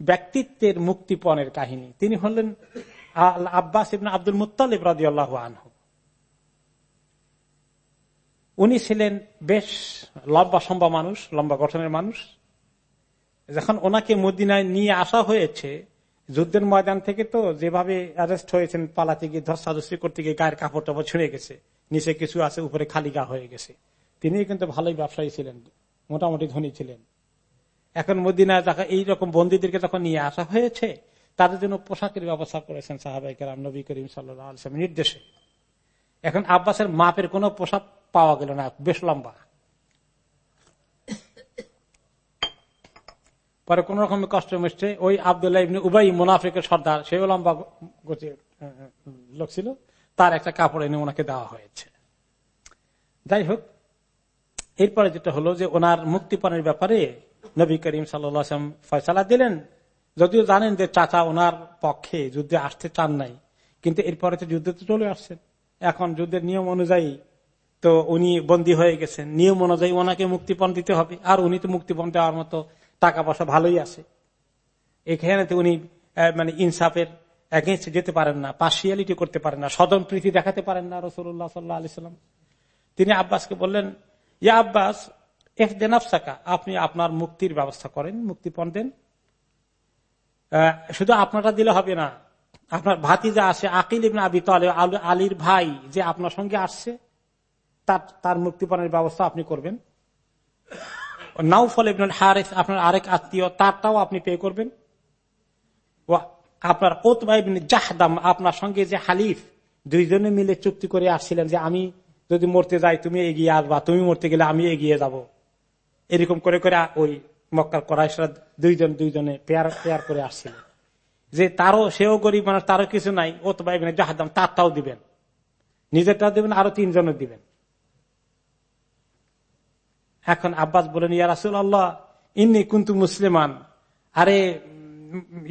ব্যক্তিত্বের মুক্তিপণের কাহিনী। তিনি হলেন আব্বাস আব্দুল মুতালিব রাজি আল্লাহ আনহু। উনি ছিলেন বেশ লম্বা সম্বা মানুষ, লম্বা গঠনের মানুষ। যখন ওনাকে মদিনায় নিয়ে আসা হয়েছে, যুদ্ধের ময়দান থেকে তো যেভাবে অ্যারেস্ট হয়েছেন, পালাতে গিয়ে ধস্তাধস্তি করতে গিয়ে গায়ের কাপড় টাপড় ছিঁড়ে গেছে, নিচে কিছু আছে, উপরে খালি গা হয়ে গেছে। তিনি কিন্তু ভালোই ব্যবসায়ী ছিলেন, মোটামুটি ধনী ছিলেন। এখন মদিনায় দেখা এইরকম বন্দীদেরকে যখন নিয়ে আসা হয়েছে, তাদের জন্য পোশাকের ব্যবস্থা করেছেন সাহাবাইকার নবী করিম সাল্লাম নির্দেশে। এখন আব্বাসের মাপের কোন পোশাক পাওয়া গেল না, বেশ লম্বা। পরে কোন রকম কষ্ট মিশছে ওই আবদুল্লাহ উবাই মুনাফিকের সর্দার, সেও লম্বা গতি লোক ছিল, তার একটা কাপড় এনে ওনাকে দেওয়া হয়েছে। যাই হোক, এরপরে যেটা হলো যে ওনার মুক্তিপণের ব্যাপারে নবী করিম সাল্লাম ফয়সালা দিলেন। যদিও জানেন যে চাচা ওনার পক্ষে যুদ্ধে আসতে চান নাই, কিন্তু এরপরে তো যুদ্ধে তো চলে আসছেন। এখন যুদ্ধের নিয়ম অনুযায়ী তো উনি বন্দী হয়ে গেছেন। নিয়ম অনুযায়ী ওনাকে মুক্তিপণ দিতে হবে। আর উনি তো মুক্তিপণ দেওয়ার মতো টাকা পয়সা ভালোই আছে। এখানে উনি মানে ইনসাফের এগেনস্ট যেতে পারেন না পার্সিয়ালিটি করতে পারেন না সদন প্রীতি দেখাতে পারেন না রসুল্লাহ সাল্লাহ আলি সাল্লাম। তিনি আব্বাসকে বললেন, ইয়া আব্বাস এফ দেন আফসাকা আপনি আপনার মুক্তির ব্যবস্থা করেন, মুক্তিপণ দেন। শুধু আপনারটা দিলে হবে না, আপনার ভাতি যা আছে আকিল আবি তালে আলীর ভাই যে আপনার সঙ্গে আসছে তার তার মুক্তিপণের ব্যবস্থা আপনি করবেন। নাউফল ইবিন হারেস, আপনার আরেক আত্মীয়, তারটাও আপনি পে করবেন। আপনার ওতবা ইবিন জাহদাম, আপনার সঙ্গে যে হালিফ, দুইজনে মিলে চুক্তি করে আসছিলেন যে আমি যদি মরতে যাই, তুমি এগিয়ে আসবা, তুমি মরতে গেলে আমি এগিয়ে যাব। এরকম করে করে ওই মক্কার করাইশরা দুইজন, দুইজনে পেয়ার পেয়ার করে আসছিল যে তারও, সেও গরিব মানুষ, তারও কিছু নাই ও তো ভাই যাহার দাম তারটাও দিবেন। নিজেরটাও দিবেন, আরও তিনজনের দিবেন। এখন আব্বাস বলেন, ইয়া রাসুল আল্লাহ ইন্নি কিন্তু মুসলিমান। আরে,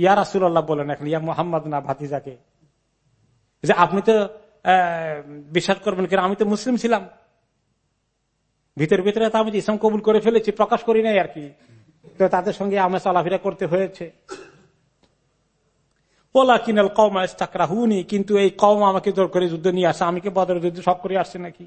ইয়া রাসুল আল্লাহ বলেন এখন, ইয়া মোহাম্মদ না ভাতিজাকে? যে আপনি তো বিশ্বাস করবেন কেন, আমি তো মুসলিম ছিলাম। ভিতরে ভিতরে তো আমি ইসলাম কবুল করে ফেলেছি, প্রকাশ করি নাই আর কি। তো তাদের সঙ্গে আমার চলাফেরা করতে হয়েছে। ওলা কিনাল কমা কিন্তু এই কম আমাকে জোর করে যুদ্ধ নিয়ে আসে, আমি কি বদর যুদ্ধ সব করে আসছে নাকি?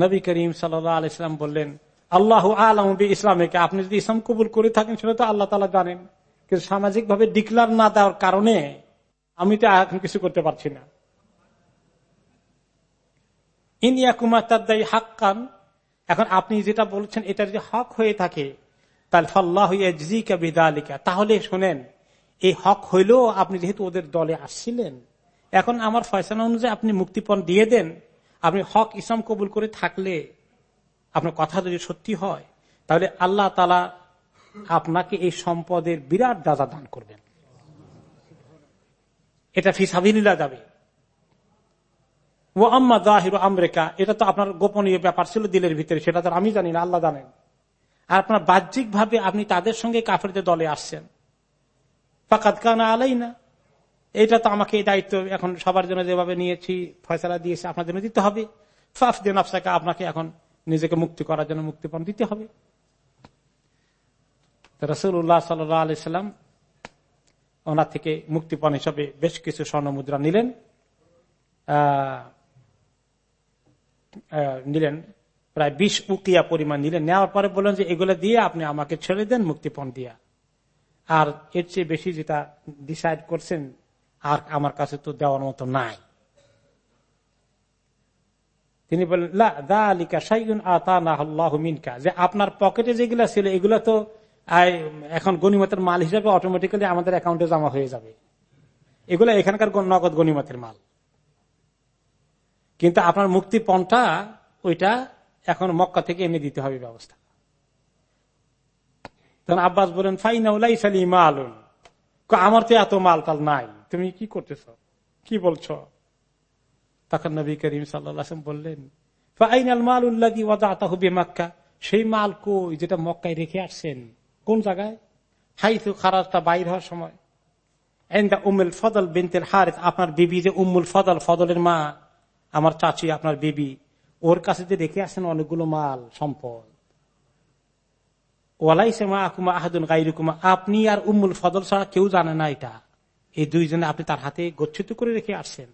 নবী করিম সাল্লাম বললেন, আল্লাহ আলম ইসলামকে, আপনি যদি ইসলাম কবুল করে থাকেন, সেটা তো আল্লাহ তালা জানেন। কিন্তু সামাজিক ভাবে ডিক্লার না দেওয়ার কারণে আমি তো এখন কিছু করতে পারছি না। ইনিয়া কুমার তার দায়ী হাক্কান, এখন আপনি যেটা বলছেন, এটা যদি হক হয়ে থাকে, তাহলে ফল্লাহ তাহলে শোনেন, এই হক হইলেও আপনি যেহেতু ওদের দলে আসছিলেন, এখন আমার ফয়সালা অনুযায়ী আপনি মুক্তিপণ দিয়ে দেন আপনি হক ইসলাম কবুল করে থাকলে আপনার কথা যদি সত্যি হয়, তাহলে আল্লাহ তালা আপনাকে এই সম্পদের বিরাট দাদা দান করবেন। এটা ফিসাবিল্লা যাবে ও আম্মা জাহির আমরেকা, এটা তো আপনার গোপনীয় ব্যাপার ছিল দিলের ভিতরে, সেটা তো আমি জানি না, আল্লাহ জানেন। আর আপনার বাহ্যিক ভাবে আপনি তাদের সঙ্গে কাফেরদের দলে আসছেন। ফাঁকাত কানা আলাই না এটা তো আমাকে এই দায়িত্ব এখন সবার জন্য যেভাবে নিয়েছি, ফয়সলা দিয়েছে, আপনার জন্য দিতে হবে। ফাফ দিন আফসাকে আপনাকে এখন নিজেকে মুক্তি করার জন্য মুক্তিপণ দিতে হবে। রসুল্লাহ সাল্লাম ওনার থেকে মুক্তিপণ হিসাবে বেশ কিছু স্বর্ণ মুদ্রা নিলেন। নিলেন, প্রায় বিশ উকিয়া পরিমাণ নিলেন। নেওয়ার পরে বললেন যে এগুলো দিয়ে আপনি আমাকে ছেড়ে দেন মুক্তিপণ দিয়া। আর এর চেয়ে বেশি যেটা ডিসাইড করছেন আর আমার কাছে তো দেওয়ার মতো নাই। তিনি বললেন মিনকা। যে আপনার পকেটে যেগুলো ছিল, এগুলো তো এখন গণিমতের মাল হিসেবে অটোমেটিক্যালি আমাদের অ্যাকাউন্টে জমা হয়ে যাবে। এগুলো এখানকার নগদ গণিমতের মাল। কিন্তু আপনার মুক্তি পণটা ওইটা এখন মক্কা থেকে এনে দিতে হবে ব্যবস্থা। তখন আব্বাস বলেন ফাইনাউলাই সালি মালুন। আমার তো এত মাল তাল নাই, তুমি কি করতেছ? কি বলছ? তখন নবী করিম সাল্লাম বললেন ফাইনাল মাল উল্লাদি ওয়াদা মাক্কা সেই মাল কই যেটা মক্কায় রেখে আসছেন? কোন জায়গায়? হাইতু খারাজটা বাইর হওয়ার সময়। উমুল ফদল বিনতের হার আপনার বিবি যে উম্মুল ফদল, ফদলের মা, আমার চাচি, আপনার বিবি, ওর কাছে যে রেখে আসেন অনেকগুলো মাল, সম্পদ। আপনি আর উম্মুল ফদল ছাড়া কেউ জানে না এটা। এই দুইজনে আপনি তার হাতে গচ্ছিত করে রেখে আসছেন।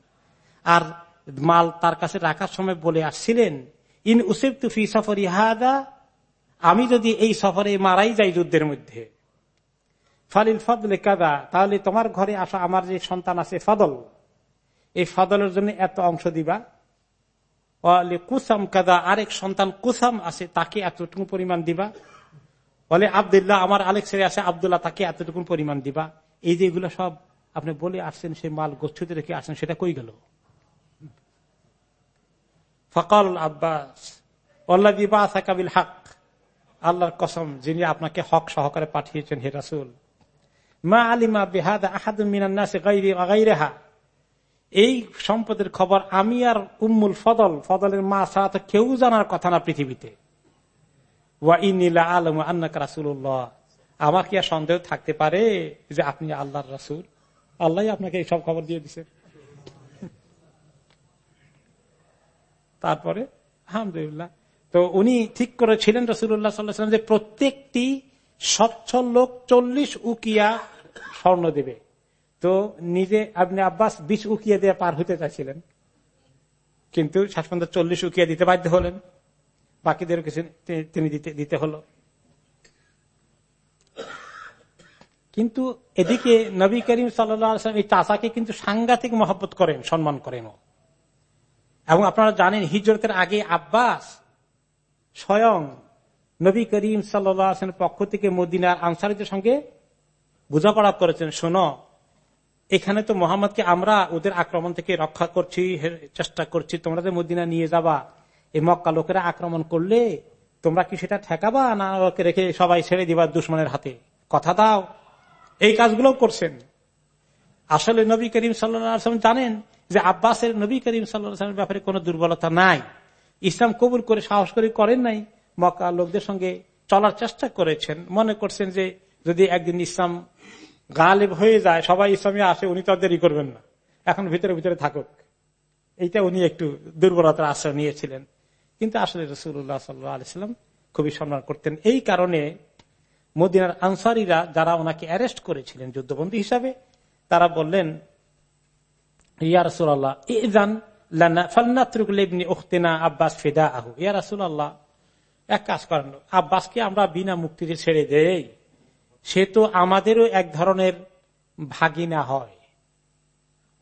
আর মাল তার কাছে রাখার সময় বলে আসছিলেন, ইন উসেফ তুফি সফর ইহাদা আমি যদি এই সফরে মারাই যাই যুদ্ধের মধ্যে, ফালিল ফদলে কাদা, তাহলে তোমার ঘরে আসা আমার যে সন্তান আছে ফদল, এই ফদলের জন্য এত অংশ দিবা? কুসাম কাদা, আরেক সন্তান কুসাম আছে, তাকে এতটুকু পরিমাণ দিবা। বলে, আবদুল্লাহ, আমার আলেক ছেড়ে আছে, আবদুল্লাহ, তাকে এতটুকু পরিমাণ দিবা। এই যে এগুলো সব আপনি বলে আসছেন সে মাল গোচ্ছিত রেখে আসছেন, সেটা কই গেল? ফকাল আব্বাস কাবিল হক আল্লাহর কসম, যিনি আপনাকে হক সহকারে পাঠিয়েছেন, হে রাসুল। মা আলিমা বেহাদ আহাদুমিনান্নাসা এই সম্পদের খবর আমি আর উম্মুল ফদল, ফদলের মা ছাড়া তো কেউ জানার কথা না পৃথিবীতে। আমার কি আর সন্দেহ থাকতে পারে যে আপনি আল্লাহর রাসুল? আল্লাহ আপনাকে এই সব খবর দিয়ে দিছে। তারপরে, আলহামদুলিল্লাহ। তো উনি ঠিক করেছিলেন রসুল্লাহ সাল্লাম যে প্রত্যেকটি স্বচ্ছ লোক চল্লিশ উকিয়া স্বর্ণ দেবে। তো নিজে আপনি আব্বাস বিশ উকিয়া দিয়ে পার হতে চাইছিলেন। কিন্তু পর্যন্ত চল্লিশ উকিয়া দিতে বাধ্য হলেন। বাকিদের কিছু তিনি দিতে হলো। কিন্তু এদিকে নবী করিম সাল্লাম এই চাষাকে কিন্তু সাংঘাতিক মহব্বত করেন, সম্মান করেন এবং আপনারা জানেন হিজরতের আগে আব্বাস স্বয়ং নবী করিম সাল্লামের পক্ষ থেকে মদিনার আনসারিদের সঙ্গে বোঝাপড়া করেছেন, শোনো, এখানে তো মোহাম্মদকে আমরা ওদের আক্রমণ থেকে রক্ষা করছি চেষ্টা করছি, তোমরা যে মদিনা নিয়ে যাবা এই মক্কা লোকেরা আক্রমণ করলে তোমরা কি সেটা ঠেকাবা? না ওকে রেখে সবাই ছেড়ে দিবা দুশ্মনের হাতে? কথা দাও। এই কাজগুলো করছেন। আসলে নবী করিম সাল্লাম জানেন যে আব্বাসের নবী করিম সাল্লামের ব্যাপারে কোন দুর্বলতা নাই। ইসলাম কবুল করে, সাহস করে করেন নাই। মক্কা লোকদের সঙ্গে চলার চেষ্টা করেছেন। মনে করছেন যে যদি একদিন ইসলাম গালেব হয়ে যায়, সবাই ইসলামে আসে, উনি তো দেরি করবেন না। এখন ভিতরে ভিতরে থাকুক। এইটা উনি একটু দুর্বলতার আশ্রয় নিয়েছিলেন। কিন্তু আসলে রসুল্লাহ সাল্লাম খুবই সম্মান করতেন। এই কারণে মদিনার আনসারিরা যারা ওনাকে অ্যারেস্ট করেছিলেন যুদ্ধবন্দী হিসাবে, তারা বললেন আব্বাস ফেদা ইয়া এক কাজ করেন, আব্বাসকে আমরা বিনা মুক্তিতে ছেড়ে দেই। সে তো আমাদেরও এক ধরনের ভাগিনা হয়।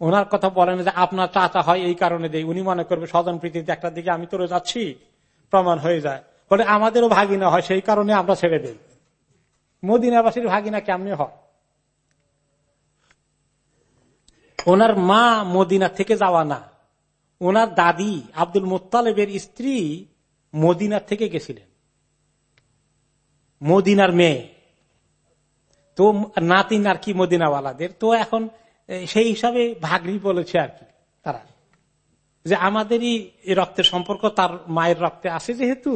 ওনার কথা বলেন যে আপনার চাচা হয় এই কারণে দেয় উনি মনে করবে, স্বজন প্রীতিতে একটা দিকে আমি তোরে যাচ্ছি, প্রমাণ হয়ে যায়। বলে আমাদেরও ভাগিনা হয়, সেই কারণে আমরা ছেড়ে দেই। মদিনাবাসীর ভাগিনা কেমনি হয়? ওনার মা মদিনা থেকে যাওয়া না। ওনার দাদি আব্দুল মোত্তালেবের স্ত্রী মদিনার থেকে গেছিলেন। মদিনার মেয়ে। তো নাতিন আর কি মদিনাওয়ালাদের? তো এখন সেই হিসাবে ভাগরি বলেছে আর কি তারা। যে আমাদেরই রক্তের সম্পর্ক, তার মায়ের রক্তে আসে যেহেতু,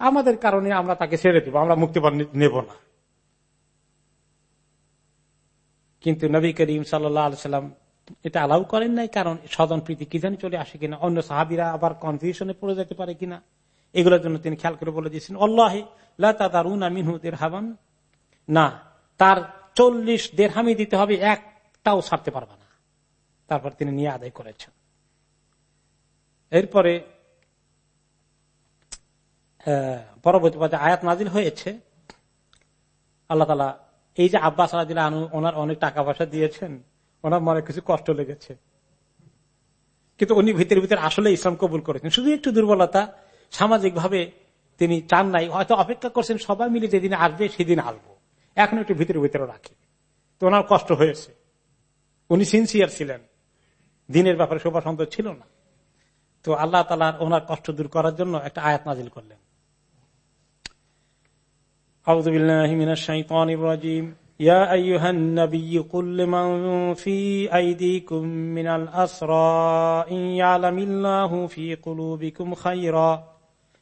আমাদের কারণে আমরা তাকে ছেড়ে দেবো, আমরা মুক্তিপণ নেব না। কিন্তু নবী করিম সাল্লাম এটা অ্যালাউ করেন নাই, কারণ স্বজন প্রীতি কি জানি চলে আসে কিনা, অন্য সাহাবিরা আবার কনফিউশনে পড়ে যেতে পারে কিনা। এগুলোর জন্য তিনি খেয়াল করে বলে দিয়েছেন অল্লাহ মিনহুদের হাবান না, তার চল্লিশ দেড়হামি দিতে হবে একটাও ছাড়তে পারবে না। তারপর তিনি নিয়ে আদায় করেছেন। এরপরে পরবর্তী পর্যায়ে আয়াত নাজিল হয়েছে। আল্লাহ তালা এই যে আব্বাস ওনার অনেক টাকা পয়সা দিয়েছেন। ওনার মনে কিছু কষ্ট লেগেছে। কিন্তু উনি ভিতরে ভিতরে আসলে ইসলাম কবুল করেছেন। শুধু একটু দুর্বলতা সামাজিক ভাবে তিনি চান নাই। হয়তো অপেক্ষা করছেন সবাই মিলে যেদিন আসবে সেদিন আসব। এখন একটু ভিতরে ভিতরে রাখে। তো ওনার কষ্ট হয়েছে। উনি সিনসিয়ার ছিলেন। দিনের ব্যাপারে শোভাসন্ত ছিল না। তো আল্লাহ তালার ওনার কষ্ট দূর করার জন্য একটা আয়াত নাজিল করলেন। يا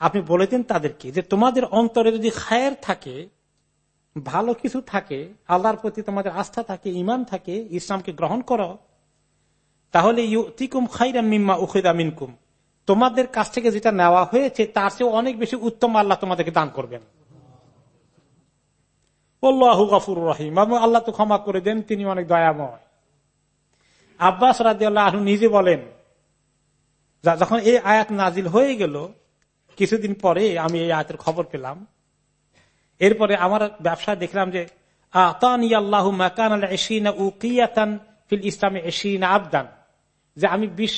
আপনি বলে দিন তাদেরকে যে তোমাদের অন্তরে যদি খায়ের থাকে, ভালো কিছু থাকে, আল্লাহর প্রতি তোমাদের আস্থা থাকে ইমান থাকে, ইসলামকে গ্রহণ করো, তাহলে ইউতিকুম খাইরাম মিম্মা উখিদা মিনকুম। তোমাদের কাছ থেকে যেটা নেওয়া হয়েছে, তার চেয়ে অনেক বেশি উত্তম আল্লাহ তোমাদেরকে দান করবেন। গফুর রহিম। আল্লাহ তো ক্ষমা করে দেন, তিনি অনেক দয়াময়। আব্বাস রাজি আল্লাহ নিজে বলেন যখন এই আয়াত নাজিল হয়ে গেল কিছুদিন পরে আমি এই আয়াতের খবর পেলাম। এরপরে আমার ব্যবসা দেখলাম যে আবদান। যে আমি বিষ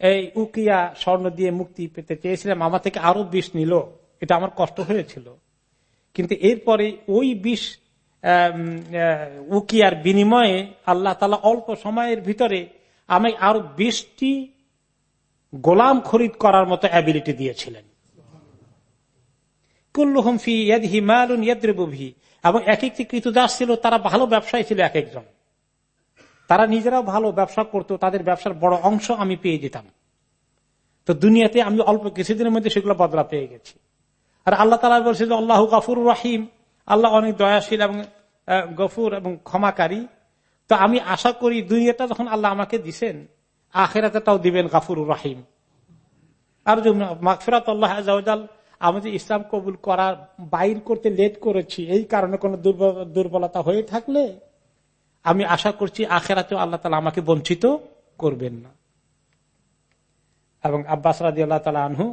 এই উকিয়া স্বর্ণ দিয়ে মুক্তি পেতে চেয়েছিলাম, আমার থেকে আরও বিষ নিল। এটা আমার কষ্ট হয়েছিল। কিন্তু এরপরে ওই বিষ উকিয়ার বিনিময়ে আল্লাহ তালা অল্প সময়ের ভিতরে আমি আরও বিশটি গোলাম খরিদ করার মতো অ্যাবিলিটি দিয়েছিলেন। এবং এক একটি কৃতদাস ছিল, তারা ভালো ব্যবসায়ী ছিল এক একজন। তারা নিজেরাও ভালো ব্যবসা করতো, তাদের ব্যবসার বড় অংশ আমি পেয়ে যেতাম। তো দুনিয়াতে আমি অল্প কিছুদিনের মধ্যে সেগুলো বদলা পেয়ে গেছি। আর আল্লাহ তালা বলছে যে, আল্লাহ গাফুর রাহিম। আল্লাহ অনেক দয়াশীল এবং গফুর এবং ক্ষমাকারী। তো আমি আশা করি দুনিয়াটা যখন আল্লাহ আমাকে দিছেন, আখেরাতে তাও দিবেন গাফুর রাহিম। আর মাকফিরাত আল্লাহ আমাদের ইসলাম কবুল করার, বাইর করতে লেট করেছি, এই কারণে কোন দুর্বলতা হয়ে থাকলে, আমি আশা করছি আখেরাতেও আল্লাহ তালা আমাকে বঞ্চিত করবেন না। এবং আব্বাস রাজি আল্লাহ তালা আনহু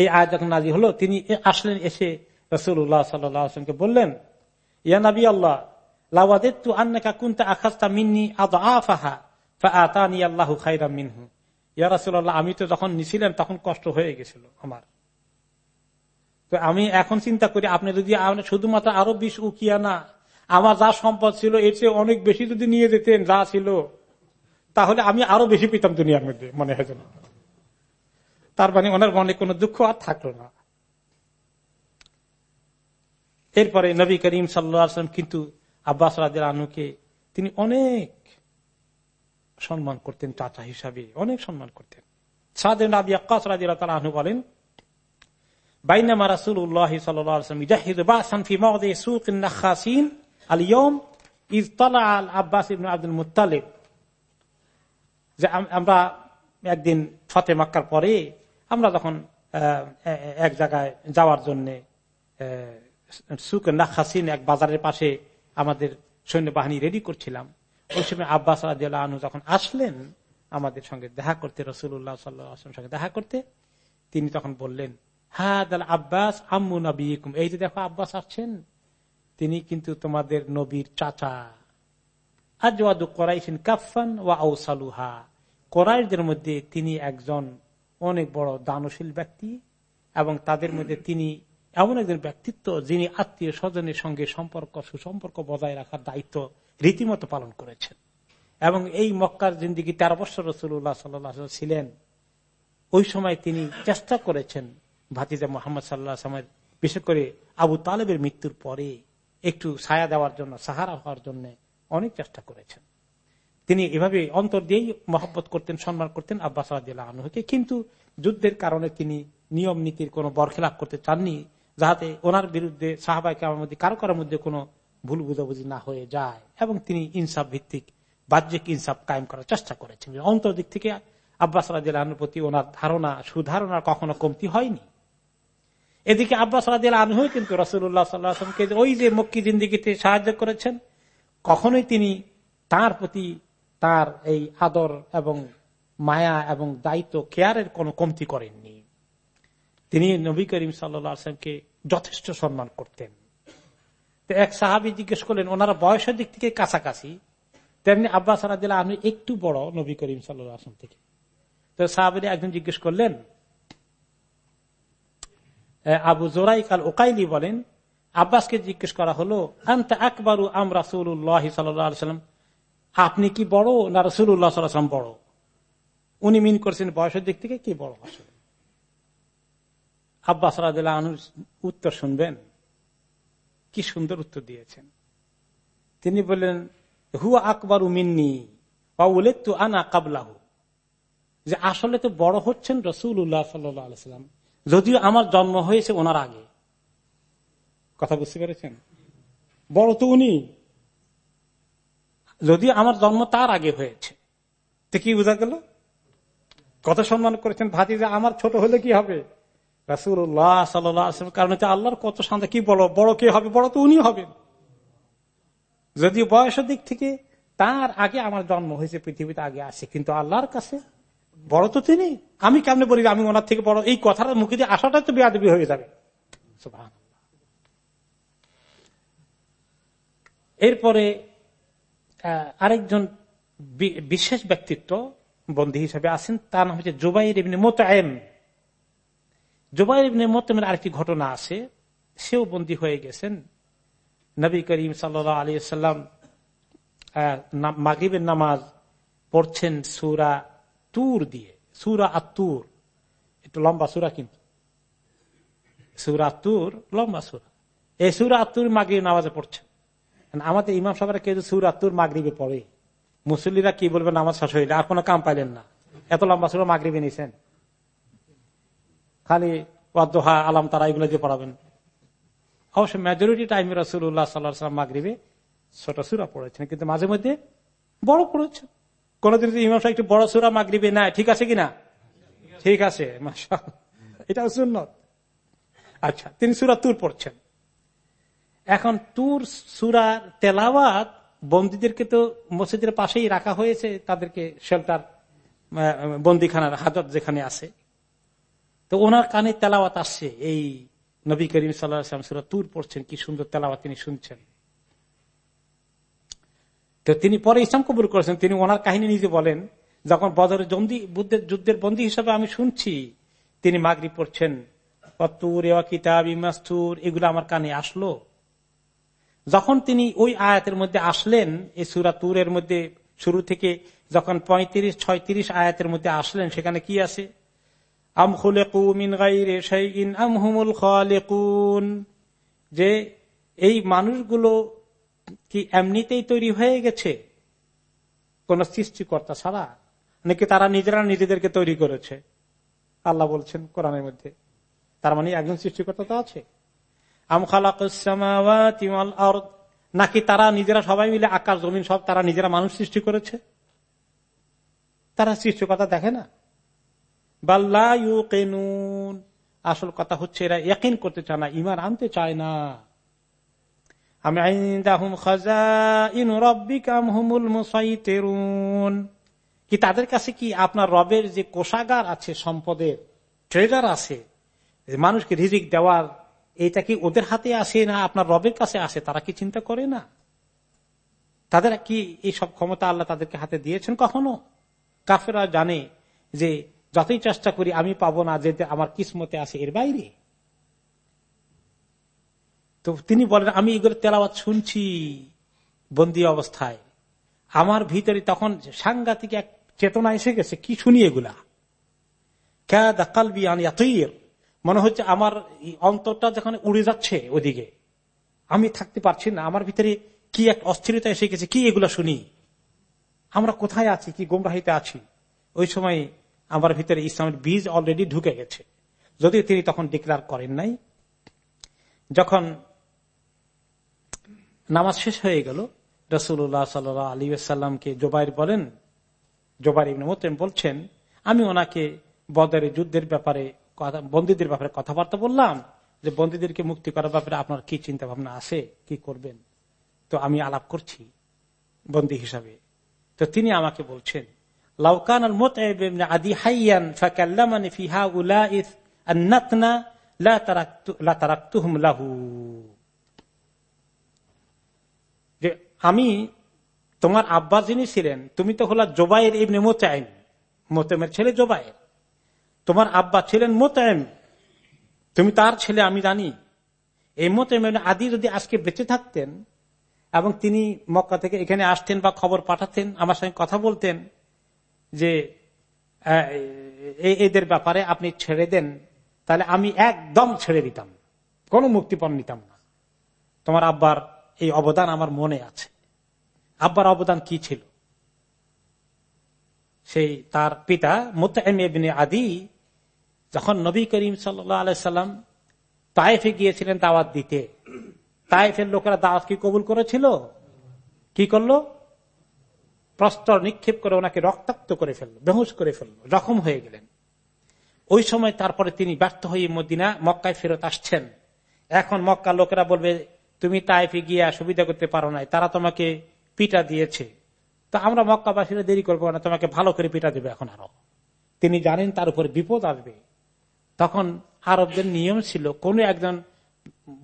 এই আয় যখন নাজি হলো, তিনি আসলেন এসে রসুল্লাহ সাল্লামকে বললেন, ইয়া নবী আল্লাহ লাওয়াদিত্তু আন্নাকা কুনতা আখাস্তা মিন্নি আদআফাহা ফাআতানি আল্লাহু খাইরাম মিনহু। ইয়া রাসূলুল্লাহ, আমি তো যখন নিছিলেন তখন কষ্ট হয়ে গেছিল আমার। তো আমি এখন চিন্তা করি, আপনি যদি শুধুমাত্র আরও বিষ উকিয়া না, আমার যা সম্পদ ছিল, এর চেয়ে অনেক বেশি যদি নিয়ে যেতেন, যা ছিল, তাহলে আমি আরও বেশি পেতাম দুনিয়ার মধ্যে, মনে হয় যেন। তার মানে ওনার মনে কোনো দুঃখ আর থাকল না। এরপরে নবী করিম সাল্লাম কিন্তু আব্বাস রাজের আনুকে তিনি অনেক সম্মান করতেন চাচা হিসাবে, অনেক সম্মান করতেন। বলেন আমরা একদিন ফতে মাক্কার পরে আমরা যখন এক জায়গায় যাওয়ার জন্য সুক নাখাসিন এক বাজারের পাশে আমাদের সৈন্যবাহিনী রেডি করছিলাম। ওই সময় আব্বাস আনু যখন আসলেন, আমাদের সঙ্গে দেখা করতে রসুল্লাহ সাল্লাম সঙ্গে দেখা করতে, তিনি তখন বললেন হাদ আল আব্বাস আম্মু নবী এই যে দেখো আব্বাস আসছেন, তিনি কিন্তু তোমাদের নবীর চাচা। আজওয়াদু করাইছেন কাফান ওয়া আউসালুহা কোরাইশদের মধ্যে তিনি একজন অনেক বড় দানশীল ব্যক্তি এবং তাদের মধ্যে তিনি এমন একজন ব্যক্তিত্ব যিনি আত্মীয় স্বজনের সঙ্গে সম্পর্ক, সুসম্পর্ক বজায় রাখার দায়িত্ব রীতিমতো পালন করেছেন। এবং এই মক্কার জিন্দিগি তেরো বছর রসুল্লাহ সাল্লাহ ছিলেন। ওই সময় তিনি চেষ্টা করেছেন ভাতিজা মোহাম্মদ সাল্লাহ সামের বিশেষ করে আবু তালেবের মৃত্যুর পরে একটু ছায়া দেওয়ার জন্য, সাহারা হওয়ার জন্য অনেক চেষ্টা করেছেন। তিনি এভাবে অন্তর দিয়েই মহব্বত করতেন, সম্মান করতেন আব্বাস আনহুকে। কিন্তু যুদ্ধের কারণে তিনি নিয়ম নীতির কোন বরখেলাপ করতে চাননি। যাহাতে ওনার বিরুদ্ধে সাহাবাইকে আমার মধ্যে, কারও কারোর মধ্যে কোনো ভুল বুঝাবুঝি না হয়ে যায়। এবং তিনি ইনসাফ ভিত্তিক, বাহ্যিক ইনসাফ কায়েম করার চেষ্টা করেছেন। অন্তর দিক থেকে আব্বাস রাজিয়ালুর প্রতি ওনার ধারণা, সুধারণার কখনো কমতি হয়নি। এদিকে আব্বাস রাজিয়াল কিন্তু রসুল্লাহ সাল্লাহামকে ওই যে মক্কি জিন্দিগিতে সাহায্য করেছেন, কখনোই তিনি তার প্রতি তার এই আদর এবং মায়া এবং দায়িত্ব, কেয়ারের কোনো কমতি করেননি। তিনি নবী করিম সাল্লামকে যথেষ্ট সম্মান করতেন। এক সাহাবি জিজ্ঞেস করলেন, ওনারা বয়সের দিক থেকে কাছাকাছি? তেমনি আব্বাস আমি একটু বড় নবী করিম সাল্লাম থেকে। তো সাহাবিরা একজন জিজ্ঞেস করলেন আবু জোরাই কাল ওকাইলি বলেন, আব্বাসকে জিজ্ঞেস করা হলো, আন্ত আকবরু আম রাসুল্লাহ সাল্লাম? আপনি কি বড় না রসুল্লাহ সাল্লাম বড়? উনি মিন করছেন, বয়সের দিক থেকে কি বড় আসলে? আব্বাস উত্তর শুনবেন? কি সুন্দর উত্তর দিয়েছেন। তিনি বললেন, হুয়া আকবর উমিন্নি তু আনা কাবলাহু। যে আসলে তো বড় হচ্ছেন রসুল উল্লাহ সাল্লাম, যদিও আমার জন্ম হয়েছে ওনার আগে। কথা বুঝতে পেরেছেন? বড় তো উনি, যদিও আমার জন্ম তার আগে হয়েছে। তো কি বোঝা গেল? কত সম্মান করেছেন ভাতি যে আমার ছোট হলে কি হবে? রাসুল্লাহ সাল্লাম কারণ আল্লাহর কত শান্তি, কি বড় বড় কে হবে? বড় তো উনি হবেন যদিও বয়সের দিক থেকে তার আগে আমার জন্ম হয়েছে, পৃথিবীতে আগে আসে, কিন্তু আল্লাহর কাছে বড় তো তিনি। আমি কেমনে বলি আমি ওনার থেকে বড়। এই কথাটা মুখে দিয়ে আসাটাই তো বেয়াদবি হয়ে যাবে। এরপরে আরেকজন বিশেষ ব্যক্তিত্ব বন্দী হিসেবে আছেন, তার নাম হচ্ছে জুবাইর এমনি মোতায়েম জুবাইর ইবনে মোতামের আরেকটি ঘটনা আছে, সেও বন্দী হয়ে গেছেন। নবী করিম সাল্লা আলী সাল্লাম মাগিবের নামাজ পড়ছেন সুরা তুর দিয়ে। সুরা আতুর একটু লম্বা সুরা কিন্তু। সুরা তুর লম্বা সুরা। এই সুরা আতুর মাগরিব নামাজে পড়ছেন। আমাদের ইমাম সাহেবের কেউ সুরা আতুর মাগরিবে পড়ে, মুসল্লিরা কি বলবে, নামাজ শেষ হইলে আর কোনো কাম পাইলেন না। এত লম্বা সুরা মাগরিবে নিছেন। খালি ওয়াদোহা, আলাম, তারা এগুলো দিয়ে পড়াবেন। অবশ্য মেজরিটি টাইমে রসুল্লাহ সাল্লাম মাগরিবে ছোট সুরা পড়েছেন, কিন্তু মাঝে মধ্যে বড় পড়েছেন। কোনদিন যদি ইমাম সাহেব একটু বড় সুরা মাগরিবে না ঠিক আছে কিনা? ঠিক আছে এটা সুন্নত। আচ্ছা তিনি সুরা তুর পড়ছেন। এখন তুর সুরা তেলাওয়াত বন্দীদেরকে তো মসজিদের পাশেই রাখা হয়েছে, তাদেরকে শেল্টার বন্দিখানার হাজত যেখানে আছে। তো ওনার কানে তেলাওয়াত আসছে এই নবী করিম সাল্লাম সুরা তুর পড়ছেন, কি সুন্দর তেলাওয়াত তিনি শুনছেন। তো তিনি পরে ইসলাম কবুল করেছেন। তিনি ওনার কাহিনী নিজে বলেন, যখন বদরের জন্দি বুদ্ধের, যুদ্ধের বন্দী হিসাবে আমি শুনছি, তিনি মাগরি পড়ছেন এগুলো আমার কানে আসলো। যখন তিনি ওই আয়াতের মধ্যে আসলেন, এই সুরা তুরের মধ্যে, শুরু থেকে যখন পঁয়ত্রিশ, ছয়ত্রিশ আয়াতের মধ্যে আসলেন, সেখানে কি আছে? মিন যে এই মানুষগুলো কি এমনিতেই তৈরি হয়ে গেছে? কোন সৃষ্টিকর্তা ছাড়া? নাকি তারা নিজেরা নিজেদেরকে তৈরি করেছে? আল্লাহ বলছেন কোরআনের মধ্যে। তার মানে একজন সৃষ্টিকর্তা তো আছে। নাকি তারা নিজেরা সবাই মিলে আকাশ, জমিন, সব তারা নিজেরা মানুষ সৃষ্টি করেছে? তারা সৃষ্টিকর্তা দেখে না? আসল কথা হচ্ছে এরা ইয়াকিন করতে চায় না ইমান আনতে চায় না। আমি কি তাদের কাছে কি আপনার রবের যে কোষাগার আছে, সম্পদের ট্রেজার আছে মানুষকে রিজিক দেওয়ার, এটা কি ওদের হাতে আসে না, আপনার রবের কাছে আসে, তারা কি চিন্তা করে না? তাদের কি এই সব ক্ষমতা আল্লাহ তাদেরকে হাতে দিয়েছেন কখনো? কাফেরা জানে যে যতই চেষ্টা করি, আমি পাবো না যেতে আমার কিসমতে আছে এর বাইরে। তো তিনি বলেন, আমি এগুলো তেলাওয়াত শুনছি বন্দি অবস্থায়। আমার ভিতরে তখন সাংঘাতিক এক চেতনা এসে গেছে, কি শুনি এগুলা? কালবি মনে হচ্ছে আমার অন্তরটা যখন উড়ে যাচ্ছে ওদিকে। আমি থাকতে পারছি না, আমার ভিতরে কি এক অস্থিরতা এসে গেছে, কি এগুলা শুনি? আমরা কোথায় আছি, কি গোমরাহিতে আছি? ওই সময় আমার ভিতরে ইসলামের বীজ অলরেডি ঢুকে গেছে। যদিও তিনি তখন ডিক্লার করেন নাই, যখন নামাজ শেষ হয়ে গেল রসুল্লাহ সাল আলী সাল্লামকে জোবাইর বলেন, জোবাইর ইবনে বলছেন, আমি ওনাকে বদরের যুদ্ধের ব্যাপারে বন্দীদের ব্যাপারে কথাবার্তা বললাম, যে বন্দীদেরকে মুক্তি করার ব্যাপারে আপনার কি চিন্তা ভাবনা আছে? কি করবেন? তো আমি আলাপ করছি বন্দী হিসাবে। তো তিনি আমাকে বলছেন আদি ফিহা উলাইস লাহু যে আমি তোমার আব্বা যিনি ছিলেন, তুমি তো হলা জোবাইয়ের ইবনে মোতায়েম মোতামের ছেলে জোবাইয়ের তোমার আব্বা ছিলেন মোতায়েম তুমি তার ছেলে, আমি জানি। এই মোতায়েম আদি যদি আজকে বেঁচে থাকতেন এবং তিনি মক্কা থেকে এখানে আসতেন বা খবর পাঠাতেন, আমার সঙ্গে কথা বলতেন যে এদের ব্যাপারে আপনি ছেড়ে দেন, তাহলে আমি একদম ছেড়ে দিতাম। কোন মুক্তিপণ নিতাম না। তোমার আব্বার এই অবদান আমার মনে আছে। আব্বার অবদান কি ছিল? সেই তার পিতা মোতায়েম আদি, যখন নবী করিম সাল্লাম তাইফে গিয়েছিলেন দাওয়াত দিতে তাইফের লোকেরা দাওয়াত কি কবুল করেছিল? কি করল? প্রস্তর নিক্ষেপ করে ওনাকে রক্তাক্ত করে ফেলল, বেহুশ করে ফেলল, জখম হয়ে গেলেন। ওই সময় তারপরে তিনি ব্যর্থ হয়ে মদিনা, মক্কায় ফেরত আসছেন। এখন মক্কা লোকেরা বলবে, তুমি তাইফে গিয়ে সুবিধা করতে পারো নাই, তারা তোমাকে পিটা দিয়েছে। তা আমরা মক্কাবাসীরা দেরি করব না, তোমাকে ভালো করে পিটা দেবে এখন আরও। তিনি জানেন তার উপরে বিপদ আসবে। তখন আরবদের নিয়ম ছিল, কোন একজন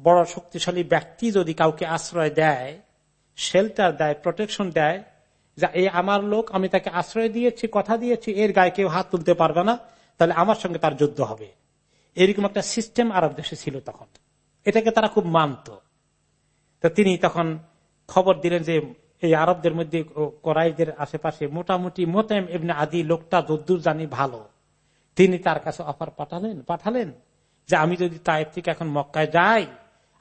বড় শক্তিশালী ব্যক্তি যদি কাউকে আশ্রয় দেয় শেল্টার দেয় প্রোটেকশন দেয় যা এই আমার লোক, আমি তাকে আশ্রয় দিয়েছি, কথা দিয়েছি, এর গায়ে কেউ হাত তুলতে পারবে না, তাহলে আমার সঙ্গে তার যুদ্ধ হবে। এরকম একটা সিস্টেম আরব দেশে ছিল তখন। এটাকে তারা খুব মানত। তো তিনি তখন খবর দিলেন যে, এই আরবদের মধ্যে করাইদের আশেপাশে মোটামুটি মোতায়েম এমনি আদি লোকটা যদ্দুর জানি ভালো। তিনি তার কাছে অফার পাঠালেন পাঠালেন যে, আমি যদি তাইফ থেকে এখন মক্কায় যাই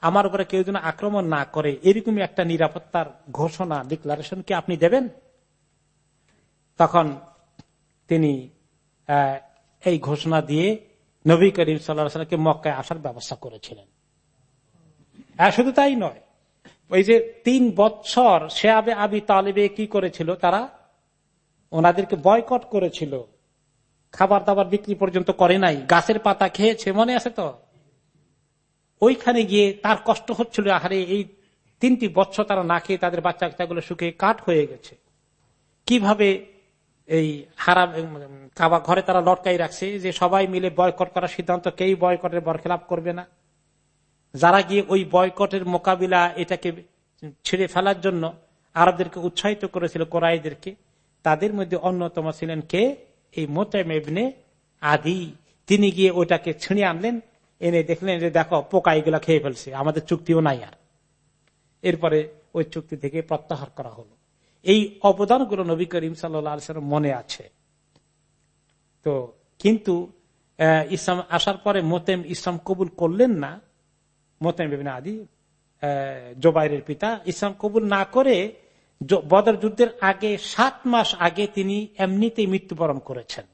আমার উপরে কেউ যেন আক্রমণ না করে, এরকমই একটা নিরাপত্তার ঘোষণা ডিক্লারেশন কি আপনি দেবেন? তখন তিনি এই ঘোষণা দিয়ে নবী করিম সাল্লাহকে মক্কায় আসার ব্যবস্থা করেছিলেন। শুধু তাই নয়, ওই যে তিন বৎসর সে আবে আবি তালেবে কি করেছিল তারা? ওনাদেরকে বয়কট করেছিল। খাবার দাবার বিক্রি পর্যন্ত করে নাই, গাছের পাতা খেয়েছে, মনে আছে তো? ওইখানে গিয়ে তার কষ্ট হচ্ছিল, আহারে এই তিনটি বছর তারা না খেয়ে তাদের বাচ্চা বাচ্চাগুলো শুকিয়ে কাঠ হয়ে গেছে। কীভাবে এই হারাম কাবা ঘরে তারা লটকাই রাখছে যে সবাই মিলে বয়কট করার সিদ্ধান্ত কেউ বয়কটের বরখেলাপ করবে না? যারা গিয়ে ওই বয়কটের মোকাবিলা এটাকে ছেড়ে ফেলার জন্য আরবদেরকে উৎসাহিত করেছিল কোরআদেরকে তাদের মধ্যে অন্যতম ছিলেন কে? এই মোতামেবনে আদি। তিনি গিয়ে ওটাকে ছিঁড়ে আনলেন এনে দেখলেন যে দেখো পোকা এগুলা খেয়ে ফেলছে, আমাদের চুক্তিও নাই আর। এরপরে ওই চুক্তি থেকে প্রত্যাহার করা হলো। এই অবদানগুলো নবী করিম সাল্লাম মনে আছে। তো কিন্তু ইসলাম আসার পরে মোতেম ইসলাম কবুল করলেন না। মোতেম আদি জোবাইরের পিতা, ইসলাম কবুল না করে বদর যুদ্ধের আগে সাত মাস আগে তিনি এমনিতেই মৃত্যুবরণ করেছেন।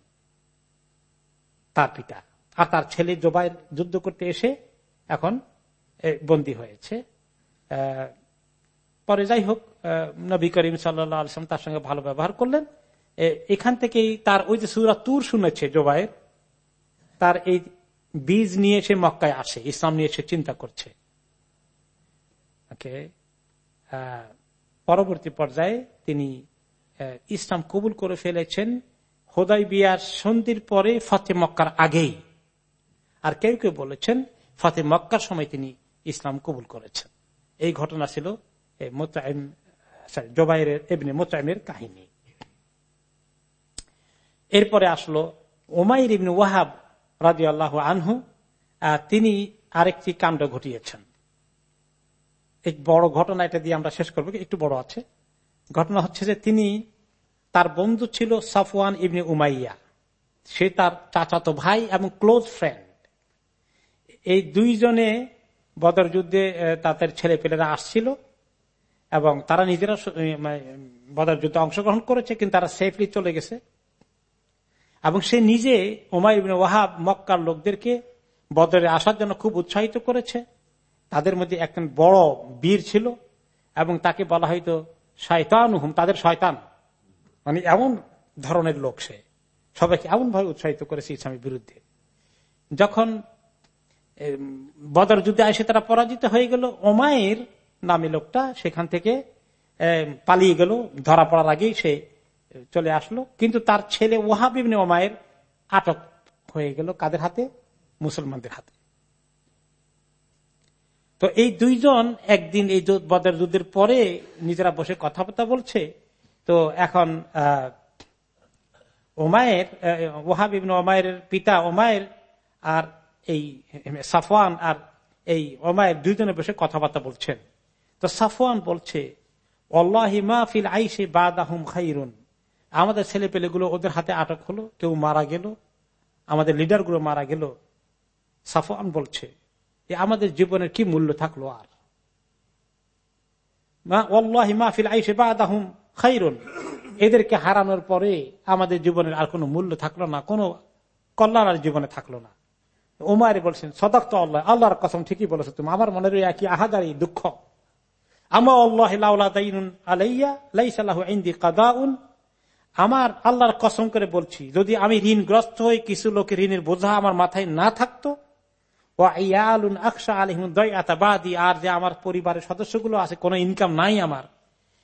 তার পিতা। আর তার ছেলে জোবাইর যুদ্ধ করতে এসে এখন বন্দী হয়েছে। পরে যাই হোক নবী করিম সাল্লাম তার সঙ্গে ভালো ব্যবহার করলেন। এখান থেকেই তার ওই যে সুরা তুর শুনেছে জোবাইর তার এই বীজ নিয়ে সে মক্কায় আসে, ইসলাম নিয়ে সে চিন্তা করছে। পরবর্তী পর্যায়ে তিনি ইসলাম কবুল করে ফেলেছেন। হোদাই বিয়ার সন্ধির পরে ফতে মক্কার আগেই। আর কেউ কেউ বলেছেন, ফাতে মক্কার সময় তিনি ইসলাম কবুল করেছেন। এই ঘটনা ছিল মোতাইমের কাহিনী। এরপরে আসলো ওমাইর ইবনে ওয়াহাব রাজি আল্লাহ আনহু তিনি আরেকটি কাণ্ড ঘটিয়েছেন। এক বড় ঘটনা এটা দিয়ে আমরা শেষ করব একটু বড় আছে। ঘটনা হচ্ছে যে তিনি তার বন্ধু ছিল সাফওয়ান ইবনে উমাইয়া। সে তার চাচাতো ভাই এবং ক্লোজ ফ্রেন্ড। এই দুইজনে বদর যুদ্ধে তাদের ছেলে পেলেরা আসছিল এবং তারা নিজেরা বদর যুদ্ধে অংশগ্রহণ করেছে, কিন্তু তারা সেফলি চলে গেছে। এবং সে নিজে ইবিন ওয়াহাব মক্কার লোকদেরকে বদরে আসার জন্য খুব উৎসাহিত করেছে। তাদের মধ্যে একজন বড় বীর ছিল এবং তাকে বলা হয়তো শয়তান হুম তাদের শয়তান। মানে এমন ধরনের লোক সে। সবাইকে এমন ভাবে উৎসাহিত করেছে ইসলামের বিরুদ্ধে। যখন বদর যুদ্ধে এসে তারা পরাজিত হয়ে গেল। ওমায়ের নামে লোকটা সেখান থেকে পালিয়ে গেল। ধরা পড়ার আগেই সে চলে আসলো। কিন্তু তার ছেলে ওহাবিবনে ওমায়ের আটক হয়ে গেল কাদের হাতে? মুসলমানদের হাতে। তো এই দুইজন একদিন এই বদর যুদ্ধের পরে নিজেরা বসে কথাবার্তা বলছে। তো এখন ওমায়ের ইবিন ওমায়ের পিতা ওমায়ের আর এই সাফওয়ান আর এই ওমায়ের দুইজনে বসে কথাবার্তা বলছেন। তো সাফওয়ান বলছে ফিল আইসে বাদাহুম খাইরুন। আমাদের ছেলে পেলেগুলো ওদের হাতে আটক হলো, কেউ মারা গেল, আমাদের লিডারগুলো মারা গেল। সাফওয়ান বলছে যে আমাদের জীবনের কি মূল্য থাকল আর? এদেরকে হারানোর পরে আমাদের জীবনের আর কোনো মূল্য থাকল না, কোনো কল্যাণ আর জীবনে থাকল না। ওমারে বলছেন সদক তো আল্লাহ, আল্লাহর কসম ঠিকই বলেছ তুমি। আমার মনের একই আহাদারি দুঃখ। আমার আল্লাহর কসম করে বলছি, যদি আমি ঋণগ্রস্ত হই, কিছু লোকের ঋণের বোঝা আমার মাথায় না থাকতো। আর যে আমার পরিবারের সদস্যগুলো আছে, কোনো ইনকাম নাই আমার।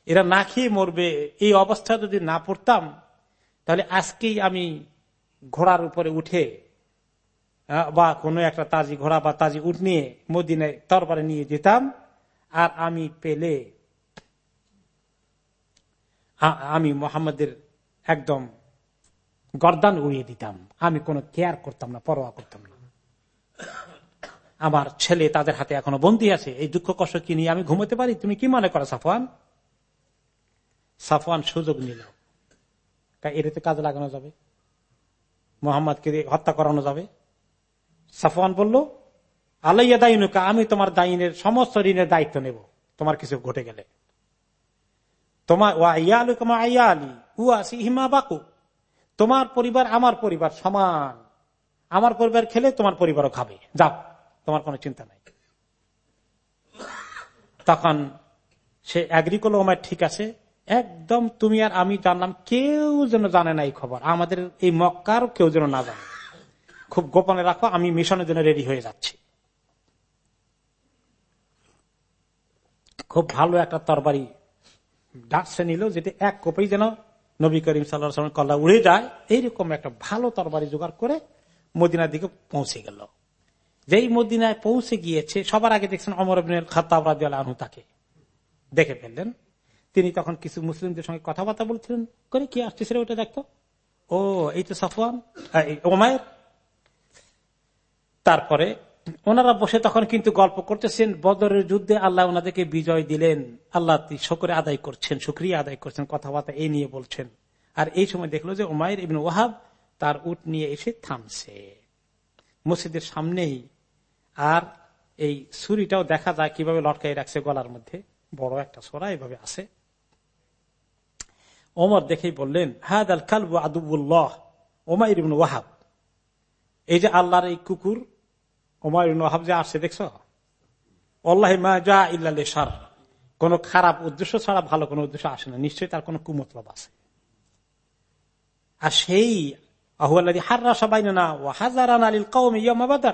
এরা না খেয়ে মরবে, এই অবস্থা যদি না পড়তাম, তাহলে আজকেই আমি ঘোড়ার উপরে উঠে বা কোনো একটা তাজি ঘোড়া বা তাজি উঠ নিয়ে মদিনায় তরবারে নিয়ে যেতাম, আর আমি পেলে আমি মোহাম্মদের একদম গরদান উড়িয়ে দিতাম। আমি কোনো কেয়ার করতাম না, পরোয়া করতাম না। আমার ছেলে তাদের হাতে এখনও বন্দী আছে, এই দুঃখ কষ্ট কি নিয়ে আমি ঘুমোতে পারি? তুমি কি মনে করো, সাফওয়ান? সাফওয়ান সুযোগ নিল। এটাতে কাজে লাগানো যাবে। মোহাম্মদকে হত্যা করানো যাবে। সাফওয়ান বলল, আলাইয়া দাইনুকা, আমি তোমার দাইনের সমস্ত ঋণের দায়িত্ব নেব। তোমার কিছু ঘটে গেলে। তোমার বাকু। তোমার পরিবার আমার পরিবার সমান। আমার পরিবার খেলে তোমার পরিবারও খাবে। যাও, তোমার কোনো চিন্তা নাই। তখন সে অ্যাগ্রি করল আমার ঠিক আছে, একদম তুমি আর আমি জানলাম, কেউ যেন জানে না এই খবর। আমাদের এই মক্কার কেউ যেন না জানে। খুব গোপনে রাখো, আমি মিশনের জন্য রেডি হয়ে যাচ্ছি। খুব ভালো একটা তরবারি ডাকছে নিল, যেটা এক কোপেই যেন নবী করিম সাল্লাহ কল্লা উড়ে যায়। এইরকম একটা ভালো তরবারি জোগাড় করে মদিনার দিকে পৌঁছে গেল। যেই মদিনায় পৌঁছে গিয়েছে, সবার আগে দেখছেন অমর খাতাব আনহু তাকে দেখে ফেললেন। তিনি তখন কিছু মুসলিমদের সঙ্গে কথাবার্তা বলছিলেন, করে কি সেটা ওটা দেখতো? ও, এই তো সাফওয়ান তারপরে ওনারা বসে তখন কিন্তু গল্প করতেছেন, বদরের যুদ্ধে আল্লাহ ওনাদেরকে বিজয় দিলেন। আল্লাহ শকরে আদায় করছেন, শুক্রিয়া আদায় করছেন, কথাবার্তা এই নিয়ে বলছেন। আর এই সময় দেখল যে ওমায়ের ইবিন ওয়াহাব তার উট নিয়ে এসে থামছে। মসজিদের সামনেই। আর এই ছুরিটাও দেখা যায় কীভাবে লটকাই রাখছে গলার মধ্যে। বড় একটা সোরা এভাবে আছে। ওমর দেখেই বললেন আল কালবু আদুবুল্লাহ ওমাইর ওয়াহাব। এই যে আল্লাহর এই কুকুর ওমাইর ওয়াহাব যে আসছে, দেখছ? অল্লাহ মা যা ইল্লা সার কোন খারাপ উদ্দেশ্য ছাড়া ভালো কোন উদ্দেশ্য আসে না। নিশ্চয়ই তার কোন কুমতলব আছে। আর সেই আহুয়াল্লাদি হাররা সবাই না ও হাজারান আলিল কৌম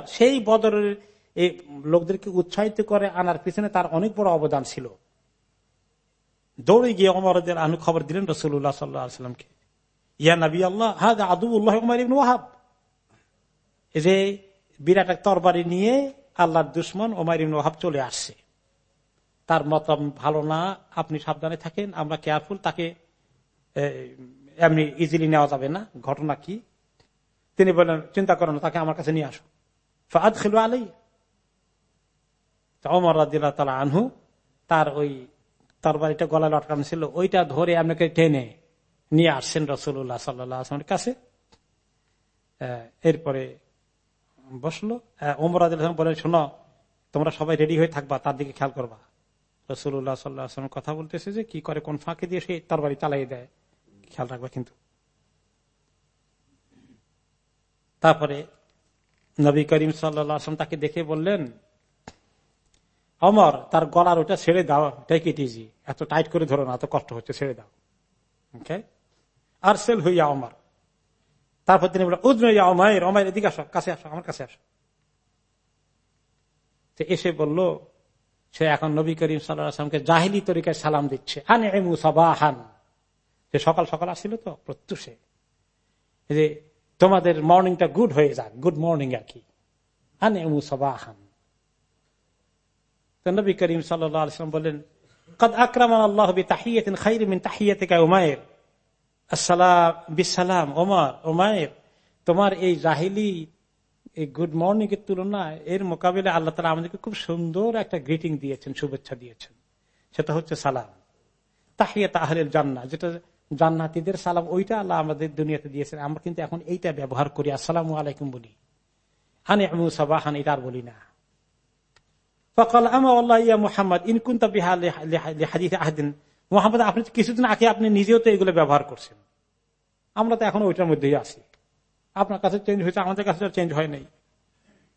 সেই বদরের এই লোকদেরকে উৎসাহিত করে আনার পিছনে তার অনেক বড় অবদান ছিল। দৌড়ে গিয়ে অমরদের আনু খবর দিলেন রসুল্লাহ সাল্লাহামকে ইয়া নবী আল্লাহ হাদ আদুল্লাহ ওয়াহাব। এই যে বিরাট এক তরবারি নিয়ে আল্লাহর দুশ্মন ওমার ইবন ওয়াহাব চলে আসছে। তার মত ভালো না, আপনি সাবধানে থাকেন, আমরা কেয়ারফুল তাকে এমনি ইজিলি নেওয়া যাবে না। ঘটনা কি? তিনি বললেন, চিন্তা করেন তাকে আমার কাছে নিয়ে আসো। ফাদ খেলো আলাই অমর রাদিল্লাহ তালা আনহু, তার ওই তরবারিটা গলায় লটকানো ছিল, ওইটা ধরে আপনাকে টেনে নিয়ে আসছেন রসুল্লাহ সাল্লামের কাছে। এরপরে বসল। ওমর বলে, শোনো, তোমরা সবাই রেডি হয়ে থাকবা, তার দিকে খেয়াল করবা। রসুল্লাহ সাল্লাহ কথা বলতেছে যে, কি করে, কোন ফাঁকে দিয়ে সে তার বাড়ি চালাই দেয়? খেয়াল রাখবা কিন্তু। তারপরে নবী করিম সাল্লাম তাকে দেখে বললেন অমর তার গলার ওটা ছেড়ে দাও টেক ইট ইজি এত টাইট করে ধরো না, এত কষ্ট হচ্ছে, ছেড়ে দাও। আর সেল হইয়া অমর তারপর তিনি বললেন উদ্নইয়া অমায়ের অমায়ের এদিকে আসো, কাছে আসো, আমার কাছে আসো। এসে বলল, সে এখন নবী করিম সাল্লামকে জাহিলি তরিকায় সালাম দিচ্ছে। আনে এমু সবাহান। যে সকাল সকাল আসছিল তো, প্রত্যুষে। যে তোমাদের মর্নিংটা গুড হয়ে যাক, গুড মর্নিং আর কি। আনে এমু সবাহান। তো নবী করিম সাল্লাম বললেন, কদ আক্রমণ আল্লাহ তাহিয়াতিন খাই তাহিয়াতিকা উমায়ের আসসালাম বিসালাম ওমর ওমায়ের তোমার এই রাহিলি এই গুড মর্নিং এর তুলনায় এর মোকাবিলা আল্লাহ তালা আমাদেরকে খুব সুন্দর একটা গ্রিটিং দিয়েছেন, শুভেচ্ছা দিয়েছেন। সেটা হচ্ছে সালাম। তাহিয়াত আহলের জান্না যেটা জান্নাতিদের সালাম, ওইটা আল্লাহ আমাদের দুনিয়াতে দিয়েছেন। আমরা কিন্তু এখন এইটা ব্যবহার করি, আসসালাম আলাইকুম বলি। হানি আমু সাবাহান এটা আর বলি না। ফকাল আমা ইয়া মোহাম্মদ ইনকুন্তা মোহাম্মদ, আপনি কিছুদিন আগে আপনি নিজেও তো এগুলো ব্যবহার করছেন। আমরা তো এখন ওইটার মধ্যেই আছি। আপনার কাছে চেঞ্জ হয়েছে, আমাদের কাছে চেঞ্জ হয় নাই।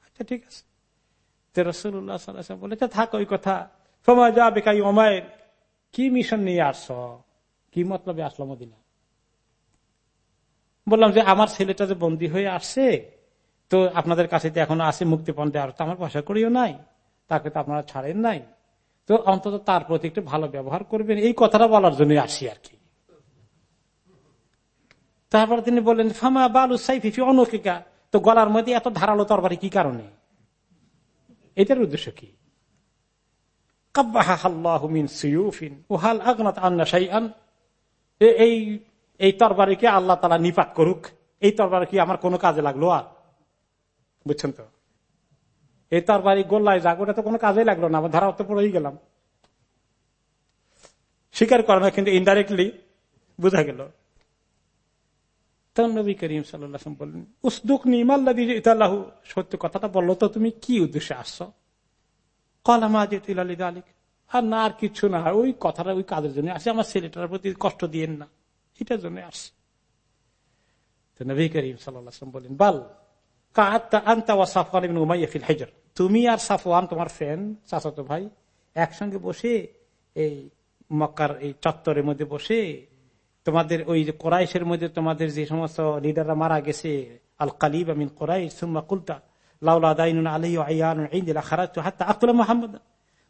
আচ্ছা ঠিক আছে। রসুল্লাহ বলে থাক, ওই কথা। সময় যা বেকাই ওমায়ের কি মিশন নিয়ে আসছ? কি মতলবে আসলো মদিনা? বললাম যে, আমার ছেলেটা যে বন্দী হয়ে আসছে, তো আপনাদের কাছে তো এখনও আছে মুক্তিপণ দেওয়ার, তো আমার পয়সা করিও নাই, তাকে তো আপনারা ছাড়েন নাই। তো অন্তত তার প্রতি একটু ভালো ব্যবহার করবেন। এই কথাটা বলার জন্য আসি আর কি। তারপর তিনি বললেন, ফামা বালু সাইফি অনকিকা তো গলার মধ্যে এত ধারালো তরবারি কি কারণে? এটার উদ্দেশ্য কি? এই এই তরবারিকে আল্লাহ তালা নিপাত করুক। এই তরবারি কি আমার কোনো কাজে লাগল আর? বুঝছেন তো? এই তরবারি গোল্লায় যাক, ওটা তো কোনো কাজে লাগল না আমার ধারা তো পড়েই গেলাম। স্বীকার করে না কিন্তু ইনডাইরেক্টলি বোঝা গেল। তখন নবী করিম সাল্লাম বললেন, উসদুক নিমাল্লাহু সত্য কথাটা বলল তো, তুমি কি উদ্দেশ্যে আসছো? কলামা আলিক আর না, আর কিছু না, ওই কথাটা ওই কাজের জন্য আসে, আমার ছেলেটার প্রতি কষ্ট দিয়েন না, এটার জন্য আসছে। নবী করিম সাল্লাম বললেন, বাল তুমি আর সাফওয়ান তোমার ফ্রেন্ড চাচাতো ভাই, একসঙ্গে বসে এই মক্কার এই চত্বরের মধ্যে বসে তোমাদের ওই যে কোরাইশের মধ্যে তোমাদের যে সমস্ত লিডাররা মারা গেছে, আল কালিব আমিন কোরাইশ, সুম্মা কুলতা, লাউলা দাইন আলহি আয়ান খারাজ হাত্তা আকুল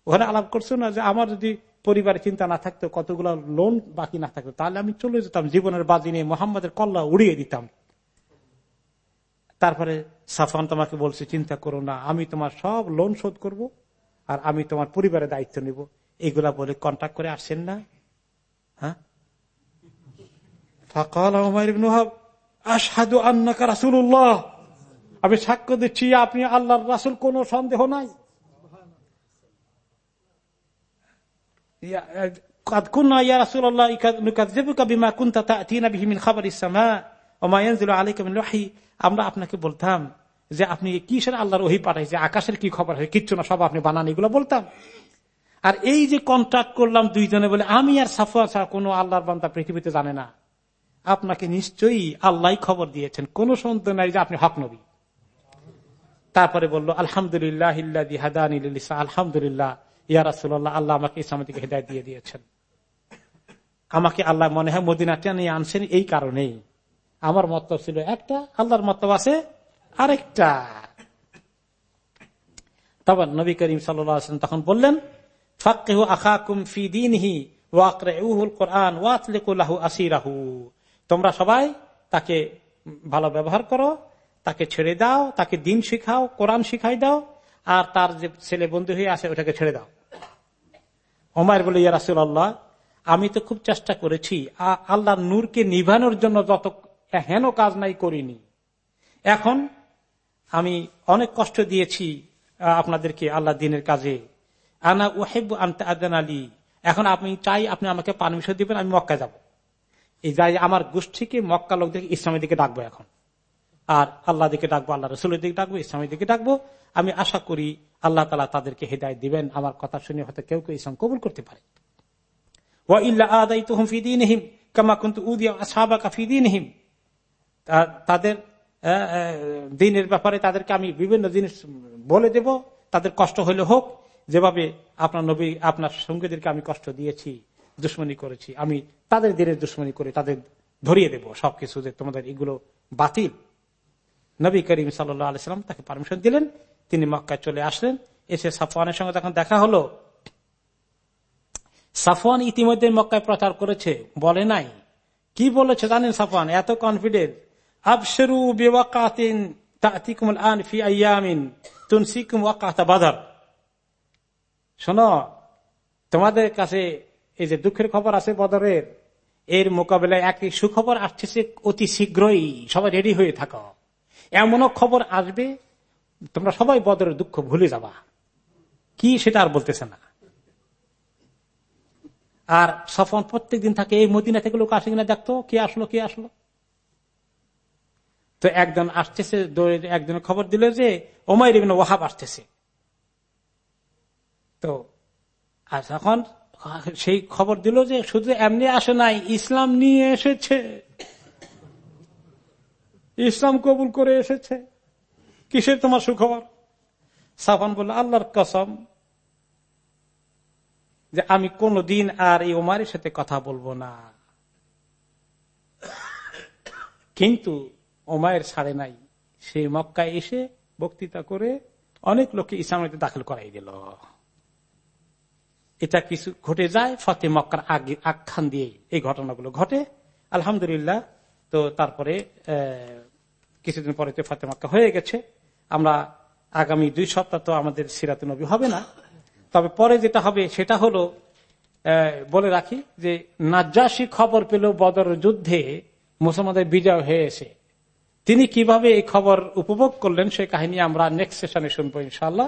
ওখানে আলাপ করছ না যে আমার যদি পরিবারের চিন্তা না থাকতো, কতগুলো লোন বাকি না থাকতো, তাহলে আমি চলে যেতাম, জীবনের বাজি নিয়ে মোহাম্মদের কল্লা উড়িয়ে দিতাম। তারপরে সাফান তোমাকে বলছে, চিন্তা করো না, আমি তোমার সব লোন শোধ করব আর আমি তোমার পরিবারের দায়িত্ব নিব। এগুলা বলে কন্ট্যাক্ট করে আসছেন না। হ্যাঁ? আসাদু আন্নাকা রাসুল্লাহ আমি সাক্ষ্য দিচ্ছি, আপনি আল্লাহর রাসুল, কোন সন্দেহ নাই। আমরা আপনাকে বলতাম যে আপনি কিসের আল্লাহর ওহি পাঠাইছে আকাশের কি খবর হয় কিচ্ছু না, সব আপনি বানান, এগুলো বলতাম। আর এই যে কন্ট্রাক্ট করলাম দুইজনে বলে, আমি আর সাফুয়া ছাড়া কোনো আল্লাহর বান্দা পৃথিবীতে জানে না। আপনাকে নিশ্চয়ই আল্লাহ খবর দিয়েছেন, কোন সন্দেহ নাই যে আপনি হক নবী। তারপরে বলল, আলহামদুলিল্লাহ আলহামদুলিল্লাহ ইয়ারাসুল্লাহ আল্লাহ আমাকে ইসলামের দিকে হৃদায় দিয়ে দিয়েছেন। আমাকে আল্লাহ মনে হয় মদিনাটা নিয়ে আনছেন এই কারণেই। আমার মত ছিল একটা, আল্লাহর মত আছে আরেকটা। তখন নবী করিম সাল্লাম তখন বললেন কোরআন আসিরাহু। তোমরা সবাই তাকে ভালো ব্যবহার করো, তাকে ছেড়ে দাও, তাকে দিন শিখাও, কোরআন শিখাই দাও, আর তার যে ছেলে বন্ধু হয়ে আসে ওটাকে ছেড়ে দাও। ওমার বলে, ইয়া রাসুল আল্লাহ আমি তো খুব চেষ্টা করেছি আল্লাহর নূরকে নিভানোর জন্য যত হেন কাজ নাই করিনি। এখন আমি অনেক কষ্ট দিয়েছি আপনাদেরকে আল্লাহ দিনের কাজে। আনা ওহেব আনতে আদান আলী এখন আপনি চাই আপনি আমাকে পারমিশন দিবেন, আমি মক্কা যাব। এই যাই আমার গোষ্ঠীকে মক্কা লোকদেরকে ইসলামের দিকে ডাকবো এখন। আর আল্লাহ দিকে ডাকবো আল্লাহ রসুলের দিকে ডাকবো, ইসলামের দিকে ডাকবো। আমি আশা করি আল্লাহ তালা তাদেরকে হেদায় দিবেন। আমার কথা শুনে হয়তো কেউ কেউ ইসলাম কবুল করতে পারে। তাদের দিনের ব্যাপারে তাদেরকে আমি বিভিন্ন জিনিস বলে দেব। তাদের কষ্ট হলে হোক, যেভাবে আপনার নবী, আপনার সঙ্গীদেরকে আমি কষ্ট দিয়েছি, দুশ্মনী করেছি, আমি তাদের দিনের দুশ্মনী করে তাদের ধরিয়ে দেব সবকিছু যে তোমাদের এগুলো বাতিল। নবী করিম সাল্লাহ আলাইসালাম তাকে পারমিশন দিলেন, তিনি মক্কায় চলে আসলেন, এসে সাফওয়ানের সঙ্গে তখন দেখা হলো। সাফওয়ান ইতিমধ্যে মক্কায় প্রচার করেছে, বলে নাই। কি বলেছে জানেন সাফওয়ান? এত কনফিডেন্ট আবসরু আন ফি বাদার শোনো, তোমাদের কাছে এই যে দুঃখের খবর আছে বদরের, এর মোকাবেলায় একই সুখবর আসছে অতি শীঘ্রই। সবাই রেডি হয়ে থাকো। এমনও খবর আসবে, তোমরা সবাই বদরের দুঃখ ভুলে যাবা। কি সেটা আর বলতেছে না। আর সফন প্রত্যেক দিন থাকে, এই মদিনা থেকে লোক আসে কিনা দেখতো? কে আসলো কে আসলো? তো একজন আসতেছে একজন খবর দিল যে ওমাই ওয়াহাব আসতেছে। তো, আর সেই খবর দিল যে শুধু এমনি আসে নাই, ইসলাম নিয়ে এসেছে। ইসলাম কবুল করে এসেছে। কিসের তোমার সুখবর? সাফান বলল, আল্লাহর কসম যে আমি কোন দিন আর এই ওমারের সাথে কথা বলব না। কিন্তু ওমায়ের ছাড়ে নাই। সে মক্কায় এসে বক্তৃতা করে অনেক লোককে ইসলামে দাখিল করাই দিল। এটা কিছু ঘটে যায়, ফতে মক্কার আগে আখ্যান দিয়ে এই ঘটনাগুলো ঘটে। আলহামদুলিল্লাহ, তো তারপরে কিছুদিন পরে তো ফতে মক্কা হয়ে গেছে। আমরা আগামী দুই সপ্তাহ তো আমাদের সিরাত নবী হবে না। তবে পরে যেটা হবে সেটা হলো বলে রাখি যে নাজ্জাসী খবর পেল বদর যুদ্ধে মুসলমানদের বিজয় হয়েছে তিনি কীভাবে এই খবর উপভোগ করলেন সেই কাহিনী আমরা নেক্সট সেশনে শুনব ইনশাল্লাহ